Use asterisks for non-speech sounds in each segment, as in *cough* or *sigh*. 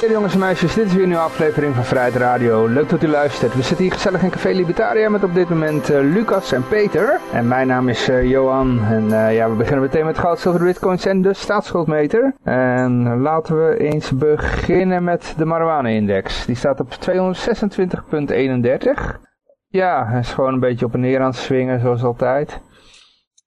Hey jongens en meisjes, dit is weer een nieuwe aflevering van Vrijheid Radio. Leuk dat u luistert. We zitten hier gezellig in Café Libertaria met op dit moment uh, Lucas en Peter. En mijn naam is uh, Johan. En uh, ja, we beginnen meteen met goud, zilver, bitcoins en de staatsschuldmeter. En laten we eens beginnen met de marijuana-index. Die staat op 226,31. Ja, hij is gewoon een beetje op en neer aan het swingen zoals altijd.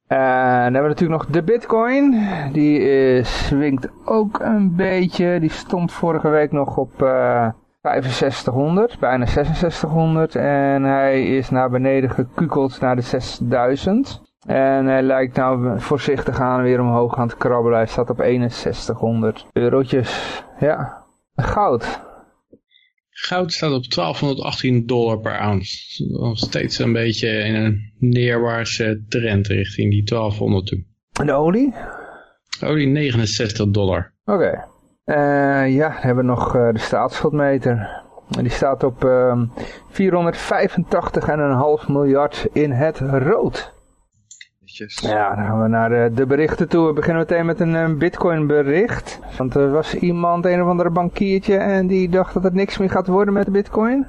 En dan hebben we natuurlijk nog de bitcoin. Die is, swingt ook een beetje. Die stond vorige week nog op uh, 6500, bijna 6600. En hij is naar beneden gekukeld naar de 6000. En hij lijkt nou voorzichtig aan weer omhoog aan het krabbelen. Hij staat op 6100 eurotjes. Ja, goud. Goud staat op 1218 dollar per ounce. Nog steeds een beetje in een neerwaartse trend richting die 1200 toe. En de olie? Olie 69 dollar. Oké. Okay. Uh, ja, dan hebben we nog uh, de staatsschuldmeter. Die staat op uh, 485,5 miljard in het rood. Ja, dan gaan we naar de, de, berichten toe. We beginnen meteen met een, een bitcoin bericht. Want er was iemand, een of andere bankiertje, en die dacht dat het niks meer gaat worden met de bitcoin.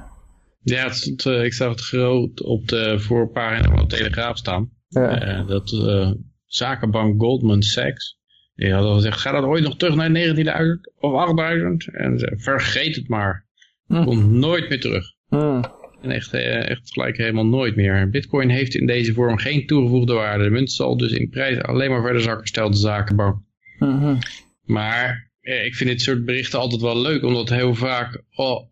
Ja, het stond, uh, ik zag het groot op de voorpagina van de Telegraaf staan. Ja. Uh, dat uh, zakenbank Goldman Sachs, die had al gezegd, ga dat ooit nog terug naar 19.000 of 8.000? En ze, vergeet het maar. Hm. Komt nooit meer terug. Hm. En echt, echt gelijk helemaal nooit meer. Bitcoin heeft in deze vorm geen toegevoegde waarde. De munt zal dus in prijs alleen maar verder zakken, stelt de zakenbank. -hmm. Maar eh, ik vind dit soort berichten altijd wel leuk, omdat heel vaak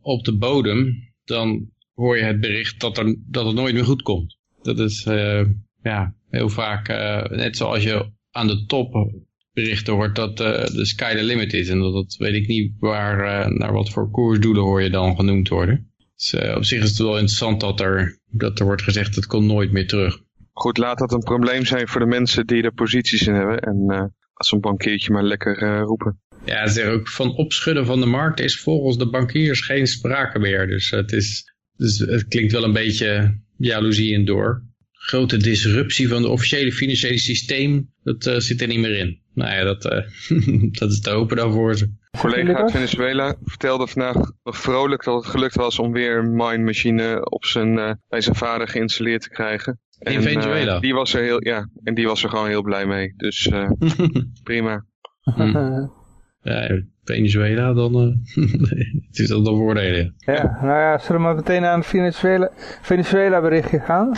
op de bodem, dan hoor je het bericht dat, er, dat het nooit meer goed komt. Dat is uh, ja, heel vaak, uh, net zoals je aan de top berichten hoort dat de sky the limit is. En dat, dat weet ik niet waar, naar wat voor koersdoelen hoor je dan genoemd worden. Dus, uh, op zich is het wel interessant dat er, dat er wordt gezegd het komt nooit meer terug. Goed, laat dat een probleem zijn voor de mensen die er posities in hebben. En uh, als een bankiertje maar lekker uh, roepen. Ja, ze zeggen ook van opschudden van de markt is volgens de bankiers geen sprake meer. Dus het, is, dus het klinkt wel een beetje jaloezie in door. Grote disruptie van het officiële financiële systeem, dat uh, zit er niet meer in. Nou ja, dat, uh, *laughs* dat is te hopen dan voor ze. Een collega uit Venezuela vertelde vandaag nog vrolijk dat het gelukt was om weer een mine machine op zijn, uh, bij zijn vader geïnstalleerd te krijgen. In en, Venezuela? Uh, die was er heel, ja, en die was er gewoon heel blij mee. Dus uh, *laughs* prima. Hmm. Ja, Venezuela, dan *laughs* het is dat dan voordelen. Ja, nou ja, zullen we maar meteen aan het Venezuela, Venezuela berichtje gaan?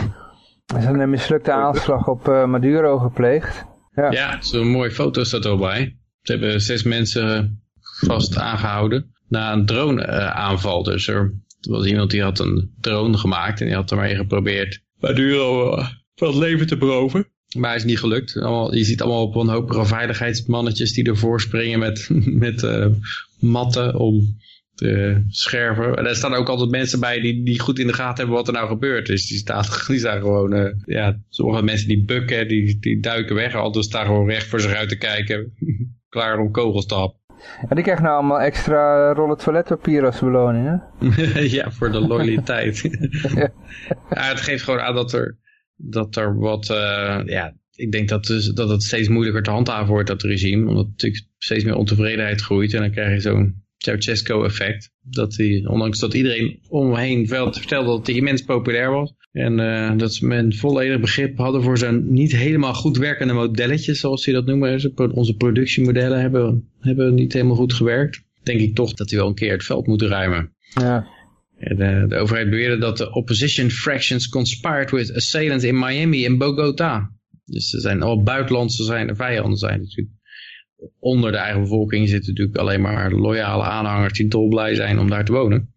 Er is een mislukte aanslag op Maduro gepleegd. Ja, ja zo'n mooie foto staat erbij. Ze hebben zes mensen vast aangehouden na een drone aanval. Dus er was iemand die had een drone gemaakt en die had ermee geprobeerd Maduro van het leven te beroven. Maar hij is niet gelukt. Je ziet allemaal op wanhopige veiligheidsmannetjes die ervoor springen met, *laughs* met uh, matten om te scherven. En er staan ook altijd mensen bij die, die goed in de gaten hebben wat er nou gebeurt. Dus die staan, *laughs* die gewoon, ja, sommige mensen die bukken, die, die duiken weg. Anderen staan gewoon recht voor zich uit te kijken. *laughs* Klaar om kogels te happen. En die krijgt nou allemaal extra rollen toiletpapier als beloning, hè? *laughs* ja, voor de loyaliteit. ja. *laughs* ja, het geeft gewoon aan dat er, dat er wat, uh, ja, ik denk dat, dus, dat het steeds moeilijker te handhaven wordt, dat regime. Omdat natuurlijk steeds meer ontevredenheid groeit. En dan krijg je zo'n Ceausescu-effect. Dat hij, ondanks dat iedereen om me heen vertelde dat hij immens populair was. En uh, dat men volledig begrip hadden voor zijn niet helemaal goed werkende modelletjes, zoals ze dat noemen. Onze productiemodellen hebben, hebben niet helemaal goed gewerkt. Denk ik toch dat hij wel een keer het veld moet ruimen. Ja. De, de overheid beweerde dat de opposition fractions conspired with assailants in Miami en Bogota. Dus er zijn al buitenlandse zijn, vijanden zijn natuurlijk. Onder de eigen bevolking zitten natuurlijk alleen maar loyale aanhangers die dolblij zijn om daar te wonen.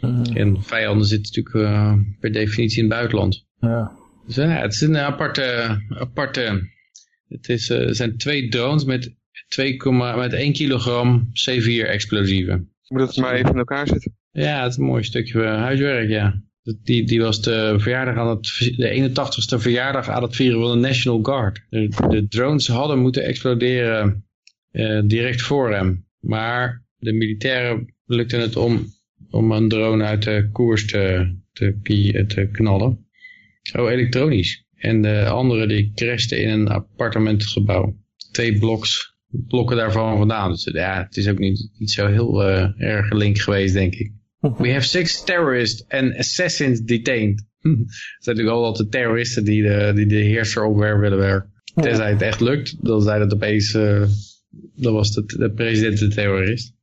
Mm. En vijanden zitten natuurlijk uh, per definitie in het buitenland. Ja. Dus ja, het is een aparte... aparte het is, uh, zijn twee drones met, 2, met 1 kilogram C4 explosieven. Moet het maar even in elkaar zitten? Ja, het is een mooi stukje huiswerk, ja. Die, die was de, verjaardag aan het, de 81ste verjaardag aan het vieren van de National Guard. De, de drones hadden moeten exploderen direct voor hem. Maar de militairen lukte het om, om een drone uit de koers te, te, te knallen. Oh, elektronisch. En de andere die crashte in een appartementgebouw. Twee bloks, blokken daarvan vandaan. Dus ja, het is ook niet, niet zo heel uh, erg link geweest, denk ik. *laughs* We have six terrorists and assassins detained. Het *laughs* zijn natuurlijk al de terroristen die de, die de heerser opwerpen willen werken. Tenzij het echt lukt, dan zijn het opeens, uh, dan was de, de president de terrorist.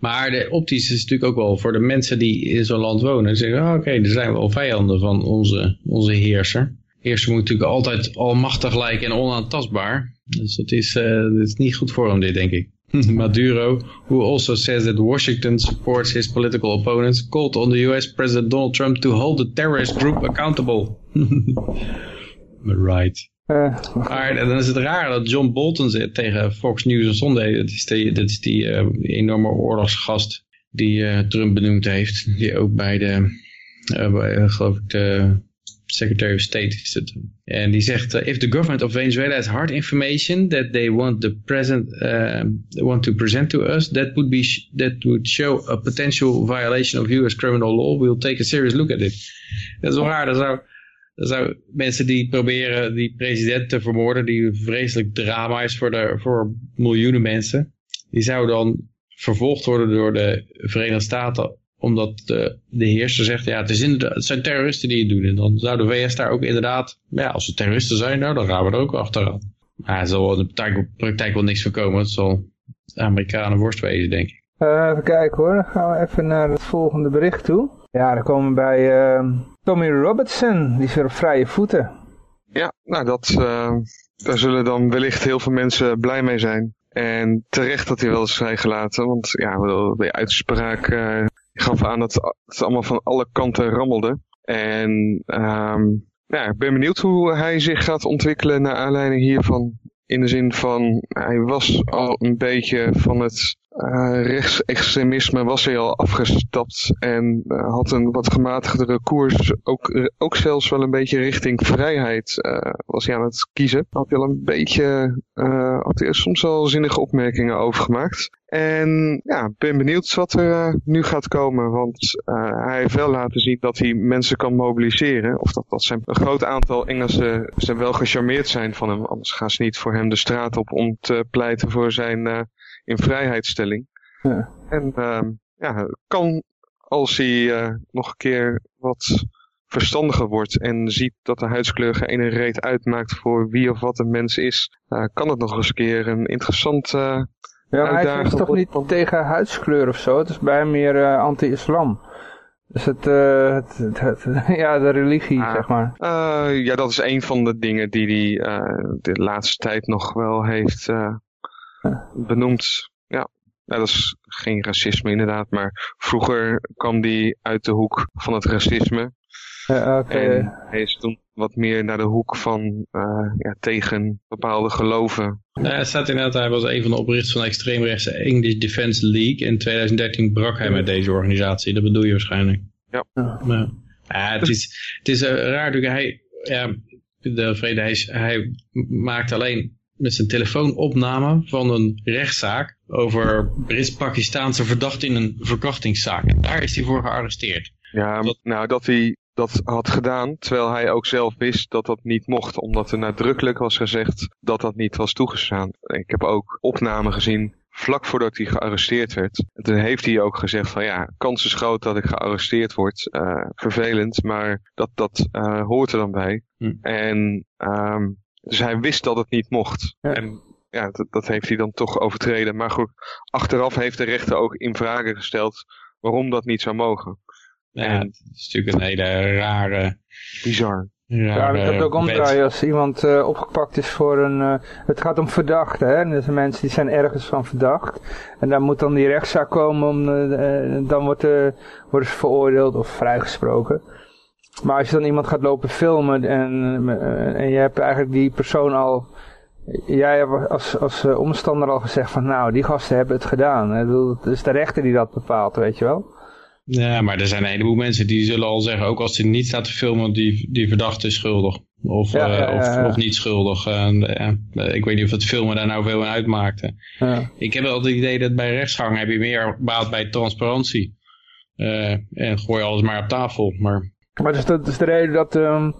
Maar de optisch is natuurlijk ook wel voor de mensen die in zo'n land wonen. Zeggen, oh, oké, er zijn wel vijanden van onze, onze heerser. Heerser moet natuurlijk altijd almachtig lijken en onaantastbaar. Dus dat is, uh, dat is niet goed voor hem dit, denk ik. *laughs* Maduro, who also says that Washington supports his political opponents, called on the US President Donald Trump to hold the terrorist group accountable. *laughs* right. Uh, maar dan is het raar dat John Bolton zit tegen Fox News on Sunday. Dat is die, dat is die uh, enorme oorlogsgast die uh, Trump benoemd heeft. Die ook bij de, bij, geloof ik, de Secretary of State is het. En die zegt, if the government of Venezuela has hard information that they want the present want to present to us, that would be that would show a potential violation of U.S. criminal law. We'll take a serious look at it. Dat is wel raar. Dat zou, zou mensen die proberen die president te vermoorden, die een vreselijk drama is voor, de, voor miljoenen mensen, die zouden dan vervolgd worden door de Verenigde Staten omdat de, de heerser zegt, ja, het, is het zijn terroristen die het doen. En dan zou de VS daar ook inderdaad, ja, als ze terroristen zijn, nou, dan gaan we er ook achteraan. Maar er zal in de praktijk, wel niks voorkomen. Het zal de Amerikanen worst wezen, denk ik. Uh, even kijken hoor, dan gaan we even naar het volgende bericht toe. Ja, dan komen we bij uh, Tommy Robertson, die is op vrije voeten. Ja, nou dat, uh, daar zullen dan wellicht heel veel mensen blij mee zijn. En terecht dat hij wel is vrijgelaten, want ja, de uitspraak gaf aan dat het allemaal van alle kanten rammelde. En um, ja, ik ben benieuwd hoe hij zich gaat ontwikkelen naar aanleiding hiervan. In de zin van, hij was al een beetje van het uh, rechtsextremisme was hij al afgestapt en uh, had een wat gematigdere koers. Ook, uh, ook zelfs wel een beetje richting vrijheid was hij aan het kiezen. Had hij al een beetje, had hij soms al zinnige opmerkingen over gemaakt. En ja, ben benieuwd wat er nu gaat komen. Want hij heeft wel laten zien dat hij mensen kan mobiliseren. Of dat, dat zijn een groot aantal Engelsen zijn wel gecharmeerd zijn van hem. Anders gaan ze niet voor hem de straat op om te pleiten voor zijn in vrijheidsstelling. Ja. En uh, ja, kan als hij uh, nog een keer wat verstandiger wordt en ziet dat de huidskleur geen reet uitmaakt voor wie of wat een mens is, uh, kan het nog eens een keer een interessant uh, Ja, hij is toch niet tegen huidskleur of zo? Het is bij hem meer uh, anti-islam. Dus het, uh, het, het, het, *laughs* ja, de religie, ah, zeg maar. Ja, dat is een van de dingen die hij de laatste tijd nog wel heeft benoemd. Ja. dat is geen racisme inderdaad, maar vroeger kwam die uit de hoek van het racisme. Ja, okay. En hij is toen wat meer naar de hoek van uh, ja, tegen bepaalde geloven. Ja, het staat inderdaad, hij was een van de oprichters van de extreemrechtse English Defense League. In 2013 brak hij met deze organisatie, dat bedoel je waarschijnlijk. Ja. ja. ja het is, het is uh, raar, hij, ja, de vrede, hij, hij maakt alleen met zijn telefoonopname van een rechtszaak over Brits-Pakistaanse verdachte in een verkrachtingszaak. En daar is hij voor gearresteerd. Ja, dat... nou dat hij dat had gedaan, terwijl hij ook zelf wist dat dat niet mocht, omdat er nadrukkelijk was gezegd dat dat niet was toegestaan. Ik heb ook opnamen gezien vlak voordat hij gearresteerd werd. En toen heeft hij ook gezegd van ja, kans is groot dat ik gearresteerd word. Uh, vervelend, maar dat, dat uh, hoort er dan bij. Hm. En um, dus hij wist dat het niet mocht. En ja, dat, dat, heeft hij dan toch overtreden. Maar goed, achteraf heeft de rechter ook in vragen gesteld waarom dat niet zou mogen. Ja, en, het is natuurlijk een hele rare... Bizar. Ja, dat het ook omdraaien als iemand uh, opgepakt is voor een... Uh, het gaat om verdachten, hè. Er zijn mensen die zijn ergens van verdacht. En dan moet dan die rechtszaak komen, om, uh, dan wordt, worden ze veroordeeld of vrijgesproken. Maar als je dan iemand gaat lopen filmen en, eh, en je hebt eigenlijk die persoon al, jij hebt als, als eh, omstander al gezegd van nou, die gasten hebben het gedaan. Het is de rechter die dat bepaalt, weet je wel. Ja, maar er zijn een heleboel mensen die zullen al zeggen, ook als ze niet staat te filmen, die, die verdachte is schuldig. Of, Ja, ja, eh, ja, of, niet schuldig. Ik weet niet of het filmen daar nou veel aan uitmaakte. Ja. Ik heb wel het idee dat bij rechtsgang heb je meer baat bij transparantie. En gooi alles maar op tafel. Maar Maar dus dat is de reden dat ehm,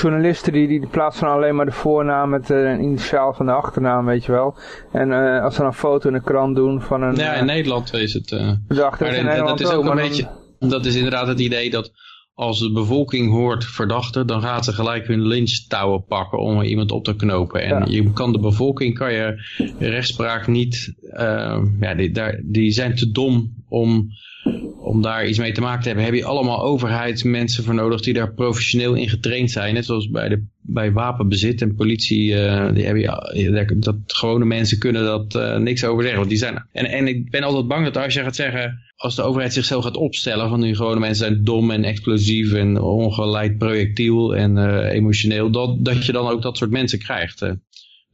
journalisten die, die plaatsen alleen maar de voornaam met eh, een initiaal van de achternaam, weet je wel. En eh, als ze een foto in de krant doen van een ja, eh, in Nederland is het... eh, is in dat- Nederland dat is ook een dan- beetje... Dat is inderdaad het idee dat als de bevolking hoort verdachte, dan gaat ze gelijk hun lynchtouwen pakken om iemand op te knopen. En Ja. je kan de bevolking, kan je rechtspraak niet, eh, ja, die, daar, die zijn te dom om, om daar iets mee te maken te hebben. Heb je allemaal overheidsmensen voor nodig die daar professioneel in getraind zijn. Net zoals bij, de, bij wapenbezit en politie, eh, die heb je, dat, gewone mensen kunnen dat eh, niks over zeggen. Want die zijn, en, en ik ben altijd bang dat als je gaat zeggen, als de overheid zichzelf gaat opstellen van die gewone mensen zijn dom en explosief en ongeleid projectiel en eh, emotioneel, dat, dat je dan ook dat soort mensen krijgt.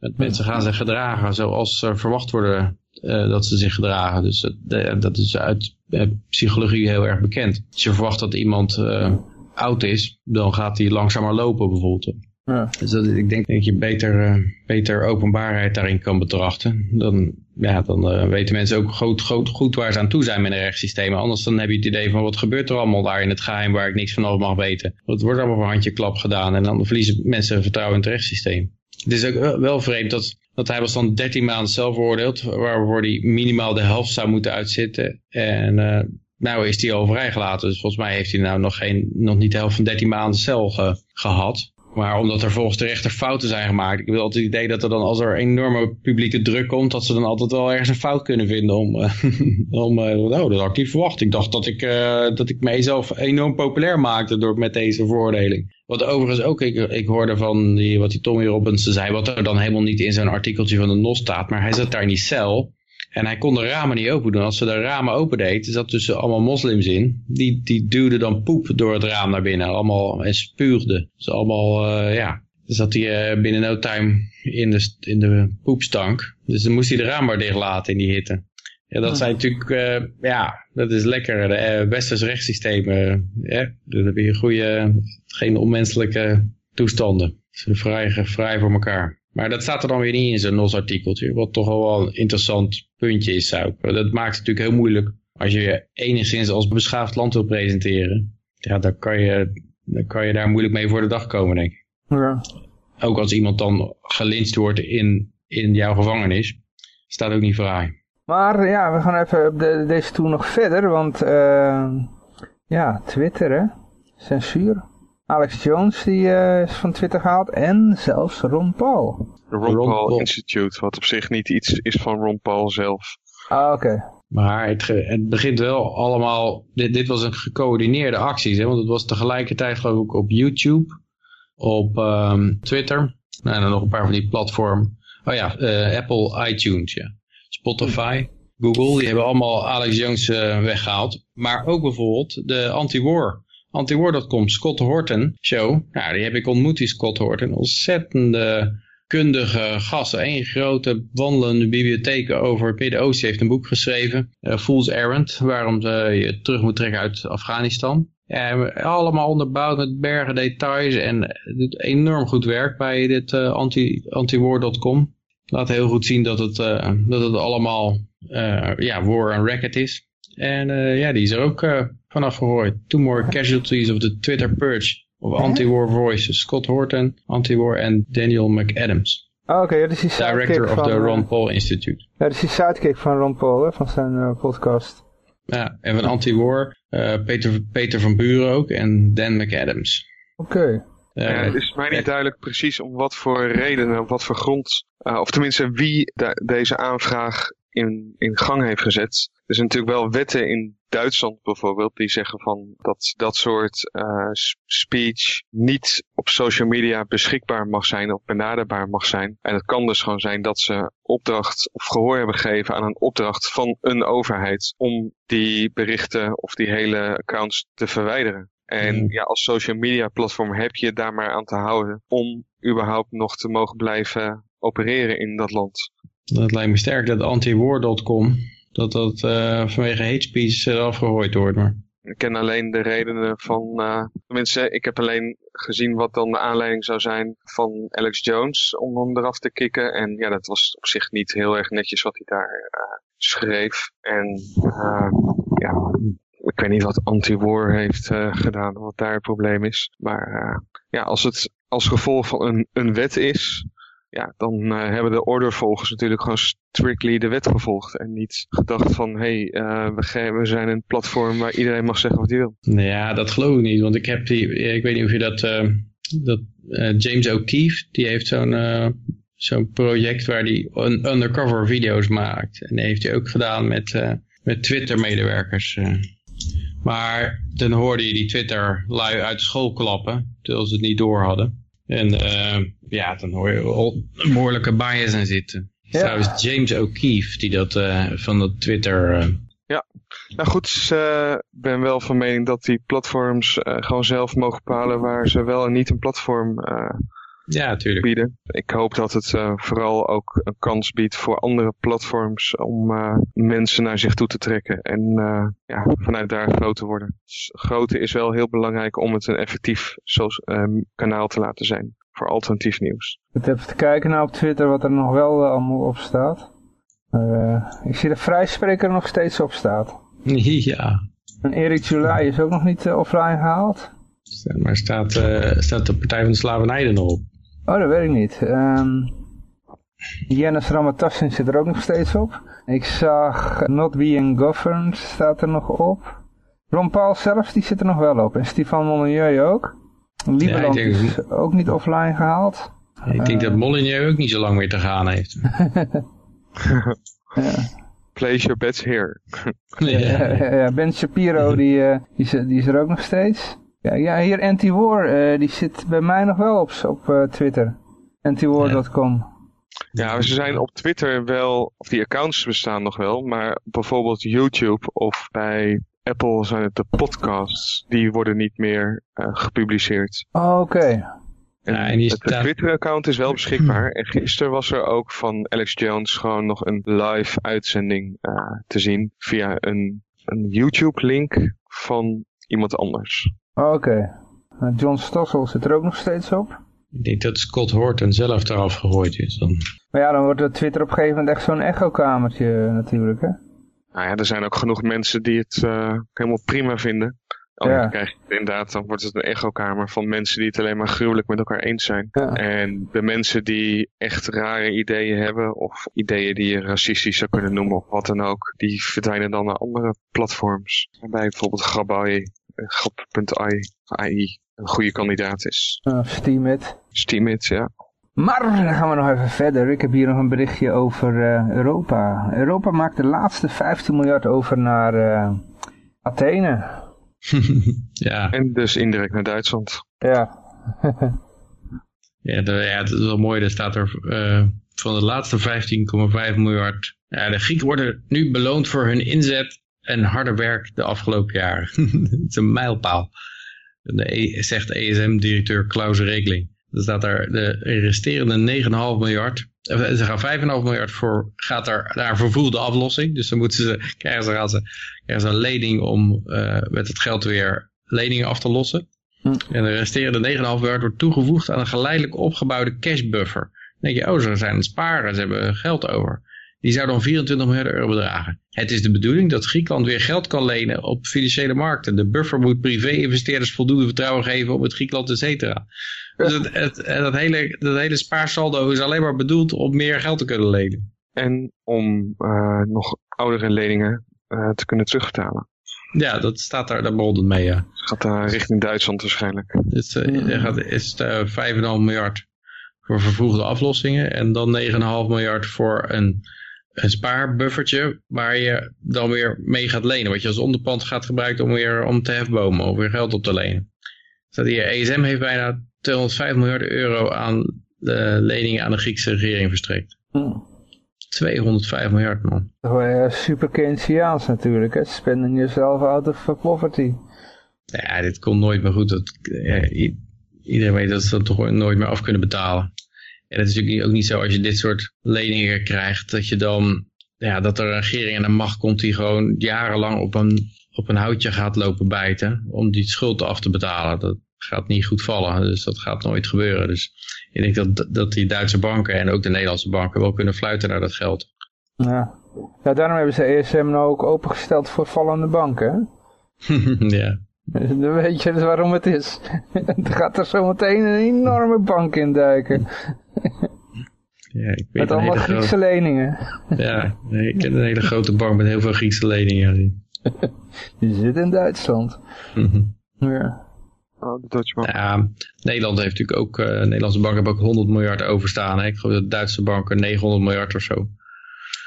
Dat mensen gaan zich gedragen zoals er verwacht worden eh, dat ze zich gedragen. Dus dat, de- dat is uit eh, psychologie heel erg bekend. Als je verwacht dat iemand eh, oud is, dan gaat hij langzamer lopen bijvoorbeeld. Ja. Dus dat, ik denk dat je beter, eh, beter openbaarheid daarin kan betrachten. Dan, ja, dan eh, weten mensen ook goed, goed, goed waar ze aan toe zijn met een rechtssysteem. Anders dan heb je het idee van wat gebeurt er allemaal daar in het geheim waar ik niks van af mag weten. Het wordt allemaal voor handje klap gedaan en dan verliezen mensen vertrouwen in het rechtssysteem. Het is ook wel vreemd dat, dat hij was dan 13 maanden zelf veroordeeld, waarvoor hij minimaal de helft zou moeten uitzitten. En eh nou is hij al vrijgelaten, dus volgens mij heeft hij nou nog, geen, nog niet de helft van 13 maanden cel ge- gehad. Maar omdat er volgens de rechter fouten zijn gemaakt. Ik wil altijd het idee dat er dan als er enorme publieke druk komt, dat ze dan altijd wel ergens een fout kunnen vinden om, eh, *laughs* om eh, oh, dat had ik niet verwacht. Ik dacht dat ik, eh, dat ik mijzelf enorm populair maakte door met deze veroordeling. Wat overigens ook, ik, ik hoorde van die, wat die Tommy Robbins zei, wat er dan helemaal niet in zo'n artikeltje van de NOS staat, maar hij zat daar in die cel. En hij kon de ramen niet open doen. Als ze de ramen opendeed, er zat tussen allemaal moslims in. Die, die duwden dan poep door het raam naar binnen. Allemaal, en spuugden. Dus allemaal, eh, ja. Dus zat hij eh, binnen no time in de, in de poepstank. Dus dan moest hij de raam maar dicht laten in die hitte. Ja, dat zijn natuurlijk, eh, ja, dat is lekker. De eh, westers rechtssysteem, eh, ja, dan heb je goede, geen onmenselijke toestanden. Ze zijn vrij, vrij voor elkaar. Maar dat staat er dan weer niet in zo'n NOS-artikeltje. Wat toch wel een interessant puntje is. Zou ik. Dat maakt het natuurlijk heel moeilijk. Als je je enigszins als beschaafd land wil presenteren. Ja, dan kan je, dan kan je daar moeilijk mee voor de dag komen, denk ik. Ja. Ook als iemand dan gelinst wordt in, in jouw gevangenis. Staat ook niet fraai. Maar ja, we gaan even op de, deze tour nog verder, want eh, ja, Twitter hè, censuur. Alex Jones die eh, is van Twitter gehaald en zelfs Ron Paul. De Ron, Ron Paul Paul. Institute, wat op zich niet iets is van Ron Paul zelf. Ah, oké. Maar het begint wel allemaal... Dit, dit was een gecoördineerde actie. Hè? Want het was tegelijkertijd geloof ik op YouTube. Op ehm, Twitter. Nou, en dan nog een paar van die platformen. Oh ja, eh, Apple iTunes, ja. Spotify, Google. Die hebben allemaal Alex Jones eh, weggehaald. Maar ook bijvoorbeeld de anti-war. Antiwar.com, Scott Horton show. Nou, die heb ik ontmoet, die Scott Horton. Ontzettende kundige gast. Een grote wandelende bibliotheek over het Midden-Oosten. Heeft een boek geschreven. eh, Fool's Errand. Waarom eh, je terug moet trekken uit Afghanistan. Ja, allemaal onderbouwd met bergen details. En doet enorm goed werk bij dit eh, anti, antiwar.com. Laat heel goed zien dat het, eh, dat het allemaal eh, ja, war en racket is. En eh, ja, die is er ook vanaf gegooid. Two more casualties of the Twitter purge of anti-war voices. Scott Horton, anti-war en Daniel McAdams. Ah, oké, dat is die Director of van, the Ron Paul Institute. ja, dat is die sidekick van Ron Paul, hè, van zijn eh, podcast. Ja, en van anti-war eh, Peter, Peter van Buren ook en Dan McAdams. Oké. Ja, het is mij niet duidelijk precies om wat voor redenen, op wat voor grond, eh, of tenminste wie de- deze aanvraag in, in gang heeft gezet. Er zijn natuurlijk wel wetten in Duitsland bijvoorbeeld die zeggen van dat dat soort eh, speech niet op social media beschikbaar mag zijn of benaderbaar mag zijn. En het kan dus gewoon zijn dat ze opdracht of gehoor hebben gegeven aan een opdracht van een overheid om die berichten of die hele accounts te verwijderen. En Mhm. ja, als social media platform heb je daar maar aan te houden om überhaupt nog te mogen blijven opereren in dat land. Dat lijkt me sterk dat antiwar.com, dat dat eh, vanwege hate speech gegooid wordt. Maar Ik ken alleen de redenen van, uh, tenminste, ik heb alleen gezien wat dan de aanleiding zou zijn van Alex Jones om hem eraf te kicken. En ja, dat was op zich niet heel erg netjes wat hij daar uh, schreef. En uh, ja, ik weet niet wat anti-war heeft gedaan, wat daar het probleem is. Maar ja, als het als gevolg van een, een wet is, ja, dan uh, hebben de ordervolgers natuurlijk gewoon strictly de wet gevolgd. En niet gedacht van, hé, hey, we, zijn een platform waar iedereen mag zeggen wat hij wil. Ja, dat geloof ik niet. Want ik heb die, ik weet niet of je dat, dat James O'Keefe, die heeft zo'n zo'n project waar hij un undercover video's maakt. En die heeft hij ook gedaan met, met Twitter medewerkers. Maar dan hoorde je die Twitter lui uit school klappen, terwijl ze het niet door hadden. En uh, ja, dan hoor je al een behoorlijke bias in zitten. Ja. Trouwens James O'Keefe, die dat uh, van dat Twitter... Uh... Ja, nou goed, ik ben wel van mening dat die platforms gewoon zelf mogen bepalen waar ze wel en niet een platform ja, natuurlijk. bieden. Ik hoop dat het uh, vooral ook een kans biedt voor andere platforms om uh, mensen naar zich toe te trekken en uh, ja, vanuit daar groot te worden. Dus grootte is wel heel belangrijk om het een effectief kanaal te laten zijn voor alternatief nieuws. Ik even te kijken naar op Twitter wat er nog wel allemaal op staat. ik zie de vrijspreker nog steeds op staat. *laughs* Ja. En Erik July is ook nog niet offline gehaald. Maar staat, staat de Partij van de Slavernij er nog op? Oh, dat weet ik niet. Um, Janus Ramatassin zit er ook nog steeds op. Ik zag Not Being Governed staat er nog op. Ron Paul zelf, die zit er nog wel op. En Stefan Molyneux ook. Lieberland ja, is ook niet offline gehaald. Ik denk uh, dat Molyneux ook niet zo lang meer te gaan heeft. *laughs* *laughs* ja. Place your bets here. *laughs* ja, ja, Ben Shapiro, die, uh, die, is, die is er ook nog steeds. Ja, ja hier Antiwar, uh, die zit bij mij nog wel op, op uh, Twitter. Antiwar.com. Ja, ze zijn op Twitter wel, of die accounts bestaan nog wel, maar bijvoorbeeld YouTube of bij Apple zijn het de podcasts, die worden niet meer uh, gepubliceerd. Oh, oké. Ja, en het Twitter-account is wel beschikbaar. En gisteren was er ook van Alex Jones gewoon nog een live uitzending uh, te zien via een, een YouTube-link van iemand anders. Oh, Oké. Okay. John Stossel zit er ook nog steeds op. Ik denk dat Scott Horton zelf eraf gegooid is dan. Maar ja, dan wordt Twitter op een gegeven moment echt zo'n echo-kamertje natuurlijk, hè? Nou ja, er zijn ook genoeg mensen die het uh, helemaal prima vinden. Oh, ja. dan krijg je inderdaad, dan wordt het een echokamer van mensen die het alleen maar gruwelijk met elkaar eens zijn. Ja. En de mensen die echt rare ideeën hebben, of ideeën die je racistisch zou kunnen noemen, of wat dan ook, die verdwijnen dan naar andere platforms. Waarbij bijvoorbeeld Grabai grap.ai een goede kandidaat is. Uh, Steemit. Steemit, ja. Maar dan gaan we nog even verder. Ik heb hier nog een berichtje over uh, Europa. Europa maakt de laatste 15 miljard over naar uh, Athene. *laughs* ja. En dus indirect naar Duitsland. Ja. *laughs* ja, de, ja, het is wel mooi. Er staat er uh, van de laatste 15,5 miljard. Ja, de Grieken worden nu beloond voor hun inzet en harder werk de afgelopen jaren. *laughs* Het is een mijlpaal. De e, zegt ESM-directeur Klaus Regeling. Er staat daar de resterende 9,5 miljard. Ze gaan 5,5 miljard voor, gaat er naar vervoerde aflossing. Dus dan moeten ze, krijgen ze, gaan ze, krijgen ze een lening om uh, met het geld weer leningen af te lossen. Hm. En de resterende 9,5 miljard wordt toegevoegd aan een geleidelijk opgebouwde cashbuffer. Dan denk je, oh, ze zijn aan het sparen, ze hebben geld over. Die zou dan 24 miljard euro bedragen. Het is de bedoeling dat Griekenland weer geld kan lenen op financiële markten. De buffer moet privé-investeerders voldoende vertrouwen geven op het Griekenland, et cetera. Dus het, het, dat, hele, dat hele spaarsaldo is alleen maar bedoeld om meer geld te kunnen lenen. En om uh, nog oudere leningen uh, te kunnen terugbetalen. Ja, dat staat daar, daar begon het mee, ja. Het gaat uh, richting Duitsland waarschijnlijk. Dus uh, er gaat, is het 5,5 miljard voor vervroegde aflossingen en dan 9,5 miljard voor een een spaarbuffertje waar je dan weer mee gaat lenen. Wat je als onderpand gaat gebruiken om weer om te hefbomen of weer geld op te lenen. Dus hier, ESM heeft bijna 205 miljard euro aan de leningen aan de Griekse regering verstrekt. Hmm. 205 miljard man. Super Keynesiaans natuurlijk, hè? spending yourself out of poverty. Ja, dit komt nooit meer goed. Dat, iedereen weet dat ze dat toch nooit meer af kunnen betalen. En het is natuurlijk ook niet zo als je dit soort leningen krijgt, dat je dan ja, dat er een regering aan de macht komt die gewoon jarenlang op een, op een houtje gaat lopen bijten om die schuld af te betalen. Dat gaat niet goed vallen, dus dat gaat nooit gebeuren. Dus ik denk dat, dat die Duitse banken en ook de Nederlandse banken wel kunnen fluiten naar dat geld. Ja. ja, daarom hebben ze ESM nou ook opengesteld voor vallende banken. *laughs* ja. *laughs* Dan weet je dus waarom het is. *laughs* Dan gaat er zometeen een enorme bank in duiken. Ja, ik weet Met allemaal Griekse grote- leningen. Ja, nee, ik ken een hele grote bank met heel veel Griekse leningen. *laughs* Die zit in Duitsland. Mhm. Ja. Oh, de Deutsche Bank. Ja, Nederland heeft natuurlijk ook, eh Nederlandse banken hebben ook 100 miljard overstaan. Hè? Ik geloof dat de Duitse banken 900 miljard of zo.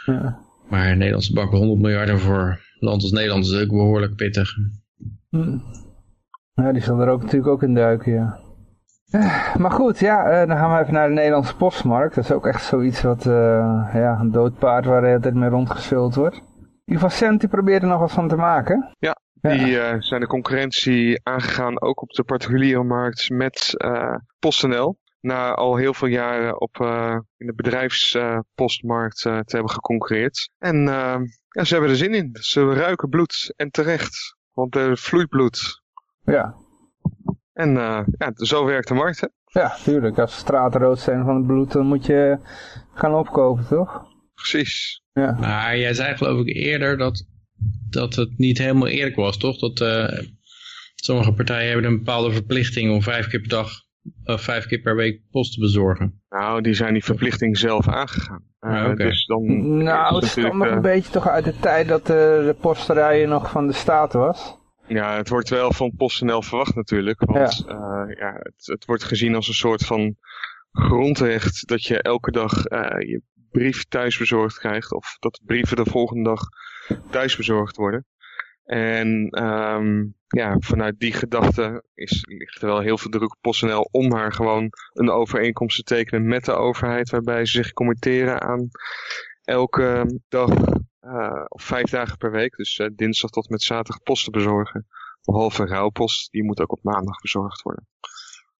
Ja. Maar Nederlandse banken 100 miljard en voor een land als Nederland is ook behoorlijk pittig. Hm. Ja, die zal er ook natuurlijk ook in duiken, ja. Eh, Maar goed, ja, eh, dan gaan we even naar de Nederlandse postmarkt. Dat is ook echt zoiets wat, eh, ja, een dood paard waar de hele tijd mee rondgespeeld wordt. In ieder geval Cent, die probeert er nog wat van te maken. Ja, Ja. Die zijn de concurrentie aangegaan, ook op de particuliere markt, met eh PostNL. Na al heel veel jaren op, in de bedrijfspostmarkt te hebben geconcurreerd. En ja, ze hebben er zin in. Ze ruiken bloed en terecht. Want er vloeit bloed. Ja, En eh, ja, zo werkt de markt, hè? ja, tuurlijk. Als straten rood zijn van het bloed, dan moet je gaan opkopen, toch? Precies. Ja, Maar jij zei geloof ik eerder dat, dat het niet helemaal eerlijk was, toch? Dat eh, sommige partijen hebben een bepaalde verplichting om vijf keer per dag, of vijf keer per week post te bezorgen. Nou, die zijn die verplichting zelf aangegaan. Eh, Ah, oké. Dus dan nou, het kwam nog eh, een beetje toch uit de tijd dat eh, de posterijen nog van de staat was. Ja, het wordt wel van PostNL verwacht natuurlijk. Want ja. ja, het, het wordt gezien als een soort van grondrecht dat je elke dag eh, je brief thuis bezorgd krijgt. Of dat de brieven de volgende dag thuis bezorgd worden. En ehm, ja, vanuit die gedachte is, ligt er wel heel veel druk op PostNL om maar gewoon een overeenkomst te tekenen met de overheid. Waarbij ze zich committeren aan elke dag eh, of vijf dagen per week, dus eh, dinsdag tot met zaterdag post te bezorgen. Behalve rouwpost, die moet ook op maandag bezorgd worden.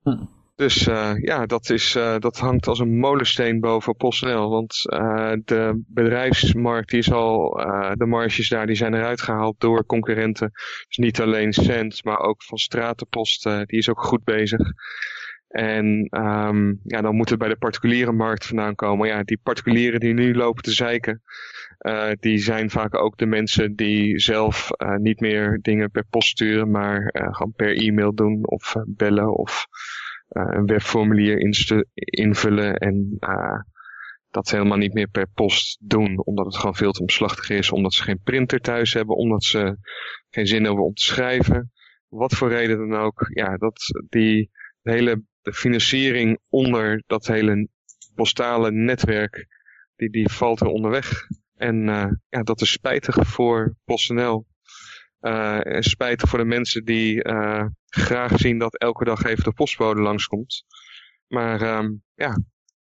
Hm. Dus eh, ja, dat, is, eh, dat hangt als een molensteen boven PostNL. Want eh, de bedrijfsmarkt, die is al, de marges daar, die zijn eruit gehaald door concurrenten. Dus niet alleen Cent, maar ook van Stratenpost, die is ook goed bezig. En ehm, ja, dan moet het bij de particuliere markt vandaan komen. Ja, die particulieren die nu lopen te zeiken, die zijn vaak ook de mensen die zelf niet meer dingen per post sturen, maar eh, gewoon per e-mail doen of bellen of een webformulier invullen en eh, dat helemaal niet meer per post doen, omdat het gewoon veel te omslachtig is, omdat ze geen printer thuis hebben, omdat ze geen zin hebben om te schrijven. Wat voor reden dan ook. Ja, dat die hele de financiering onder dat hele postale netwerk, die, die valt er onderweg. En eh, ja, dat is spijtig voor PostNL. Eh, en spijtig voor de mensen die eh, graag zien dat elke dag even de postbode langskomt. Maar ehm, ja,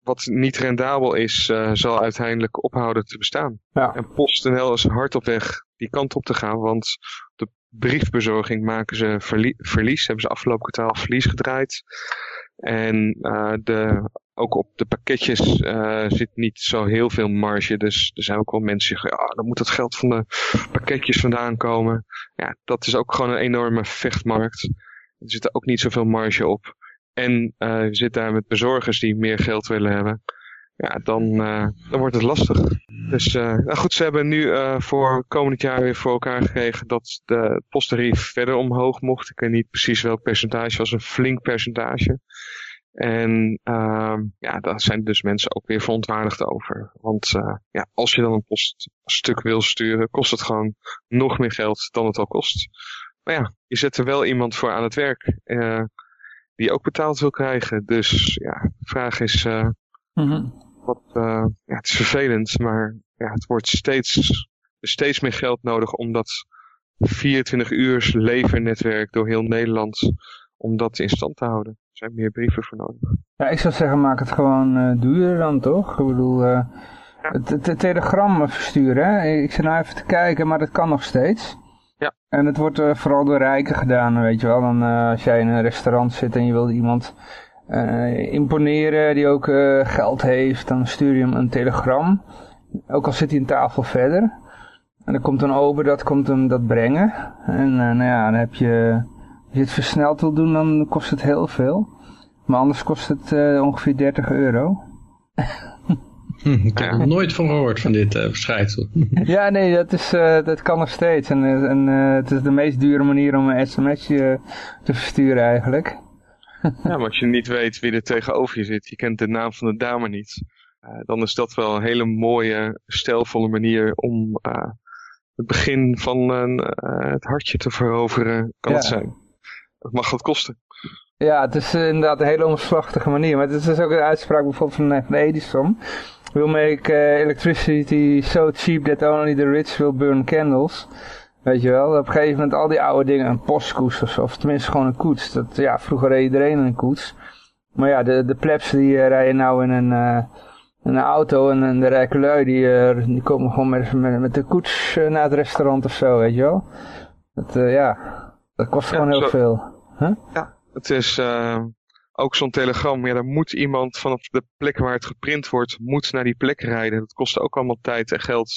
wat niet rendabel is, eh, zal uiteindelijk ophouden te bestaan. Ja. En PostNL is hard op weg die kant op te gaan, want de briefbezorging maken ze verlie- verlies. Hebben ze afgelopen kwartaal verlies gedraaid. En eh, de, ook op de pakketjes eh, zit niet zo heel veel marge. Dus er zijn ook wel mensen die zeggen, ja, dan moet het geld van de pakketjes vandaan komen. Ja, dat is ook gewoon een enorme vechtmarkt. Er zit ook niet zoveel marge op. En eh, je zit daar met bezorgers die meer geld willen hebben. Ja, dan, eh, dan wordt het lastig. Dus eh, nou goed, ze hebben nu voor komend jaar weer voor elkaar gekregen dat de posttarief verder omhoog mocht. Ik weet niet precies welk percentage, was een flink percentage. En ehm, ja, daar zijn dus mensen ook weer verontwaardigd over. Want ja, als je dan een poststuk wil sturen, kost het gewoon nog meer geld dan het al kost. Maar ja, je zet er wel iemand voor aan het werk die ook betaald wil krijgen. Dus ja, de vraag is, eh, Mhm. wat, eh, ja, het is vervelend, maar ja, het wordt steeds, steeds meer geld nodig om dat 24 uur levernetwerk door heel Nederland, om dat in stand te houden. Er zijn meer brieven voor nodig. Ja, ik zou zeggen, maak het gewoon eh duurder dan, toch? Ik bedoel, het, het, het telegram versturen, hè? Ik zit nou even te kijken, maar dat kan nog steeds. Ja. En het wordt eh, vooral door rijken gedaan, weet je wel. Dan, eh, als jij in een restaurant zit en je wilt iemand eh, imponeren die ook geld heeft, dan stuur je hem een telegram. Ook al zit hij een tafel verder. En dan komt een ober, dat komt hem dat brengen. En nou ja, dan heb je... Als je het versneld wil doen, dan kost het heel veel. Maar anders kost het ongeveer 30 euro. *laughs* Ik heb er nooit van gehoord, van dit uh, verschijnsel. *laughs* ja, nee, dat, is, uh, dat kan nog steeds. En, en uh, het is de meest dure manier om een sms'je te versturen eigenlijk. ja, maar als je niet weet wie er tegenover je zit, je kent de naam van de dame niet, dan is dat wel een hele mooie, stijlvolle manier om het begin van het hartje te veroveren, kan ja. het zijn. Dat mag wat kosten. Ja, het is inderdaad een hele omslachtige manier. Maar het is ook een uitspraak bijvoorbeeld van, van Edison. We'll make uh, electricity so cheap that only the rich will burn candles. Weet je wel, op een gegeven moment al die oude dingen, een postkoets of, of tenminste gewoon een koets. Dat, ja, vroeger reed iedereen een koets. Maar ja, de, de plebs die uh, rijden nou in een, uh, een auto en, en de rijke lui die, die komen gewoon met, met, met de koets naar het restaurant of zo, weet je wel. Dat, ja, dat kost ja, gewoon heel zo, veel. Huh? Ja, het is ook zo'n telegram, ja, daar moet iemand vanaf de plek waar het geprint wordt, moet naar die plek rijden. Dat kost ook allemaal tijd en geld.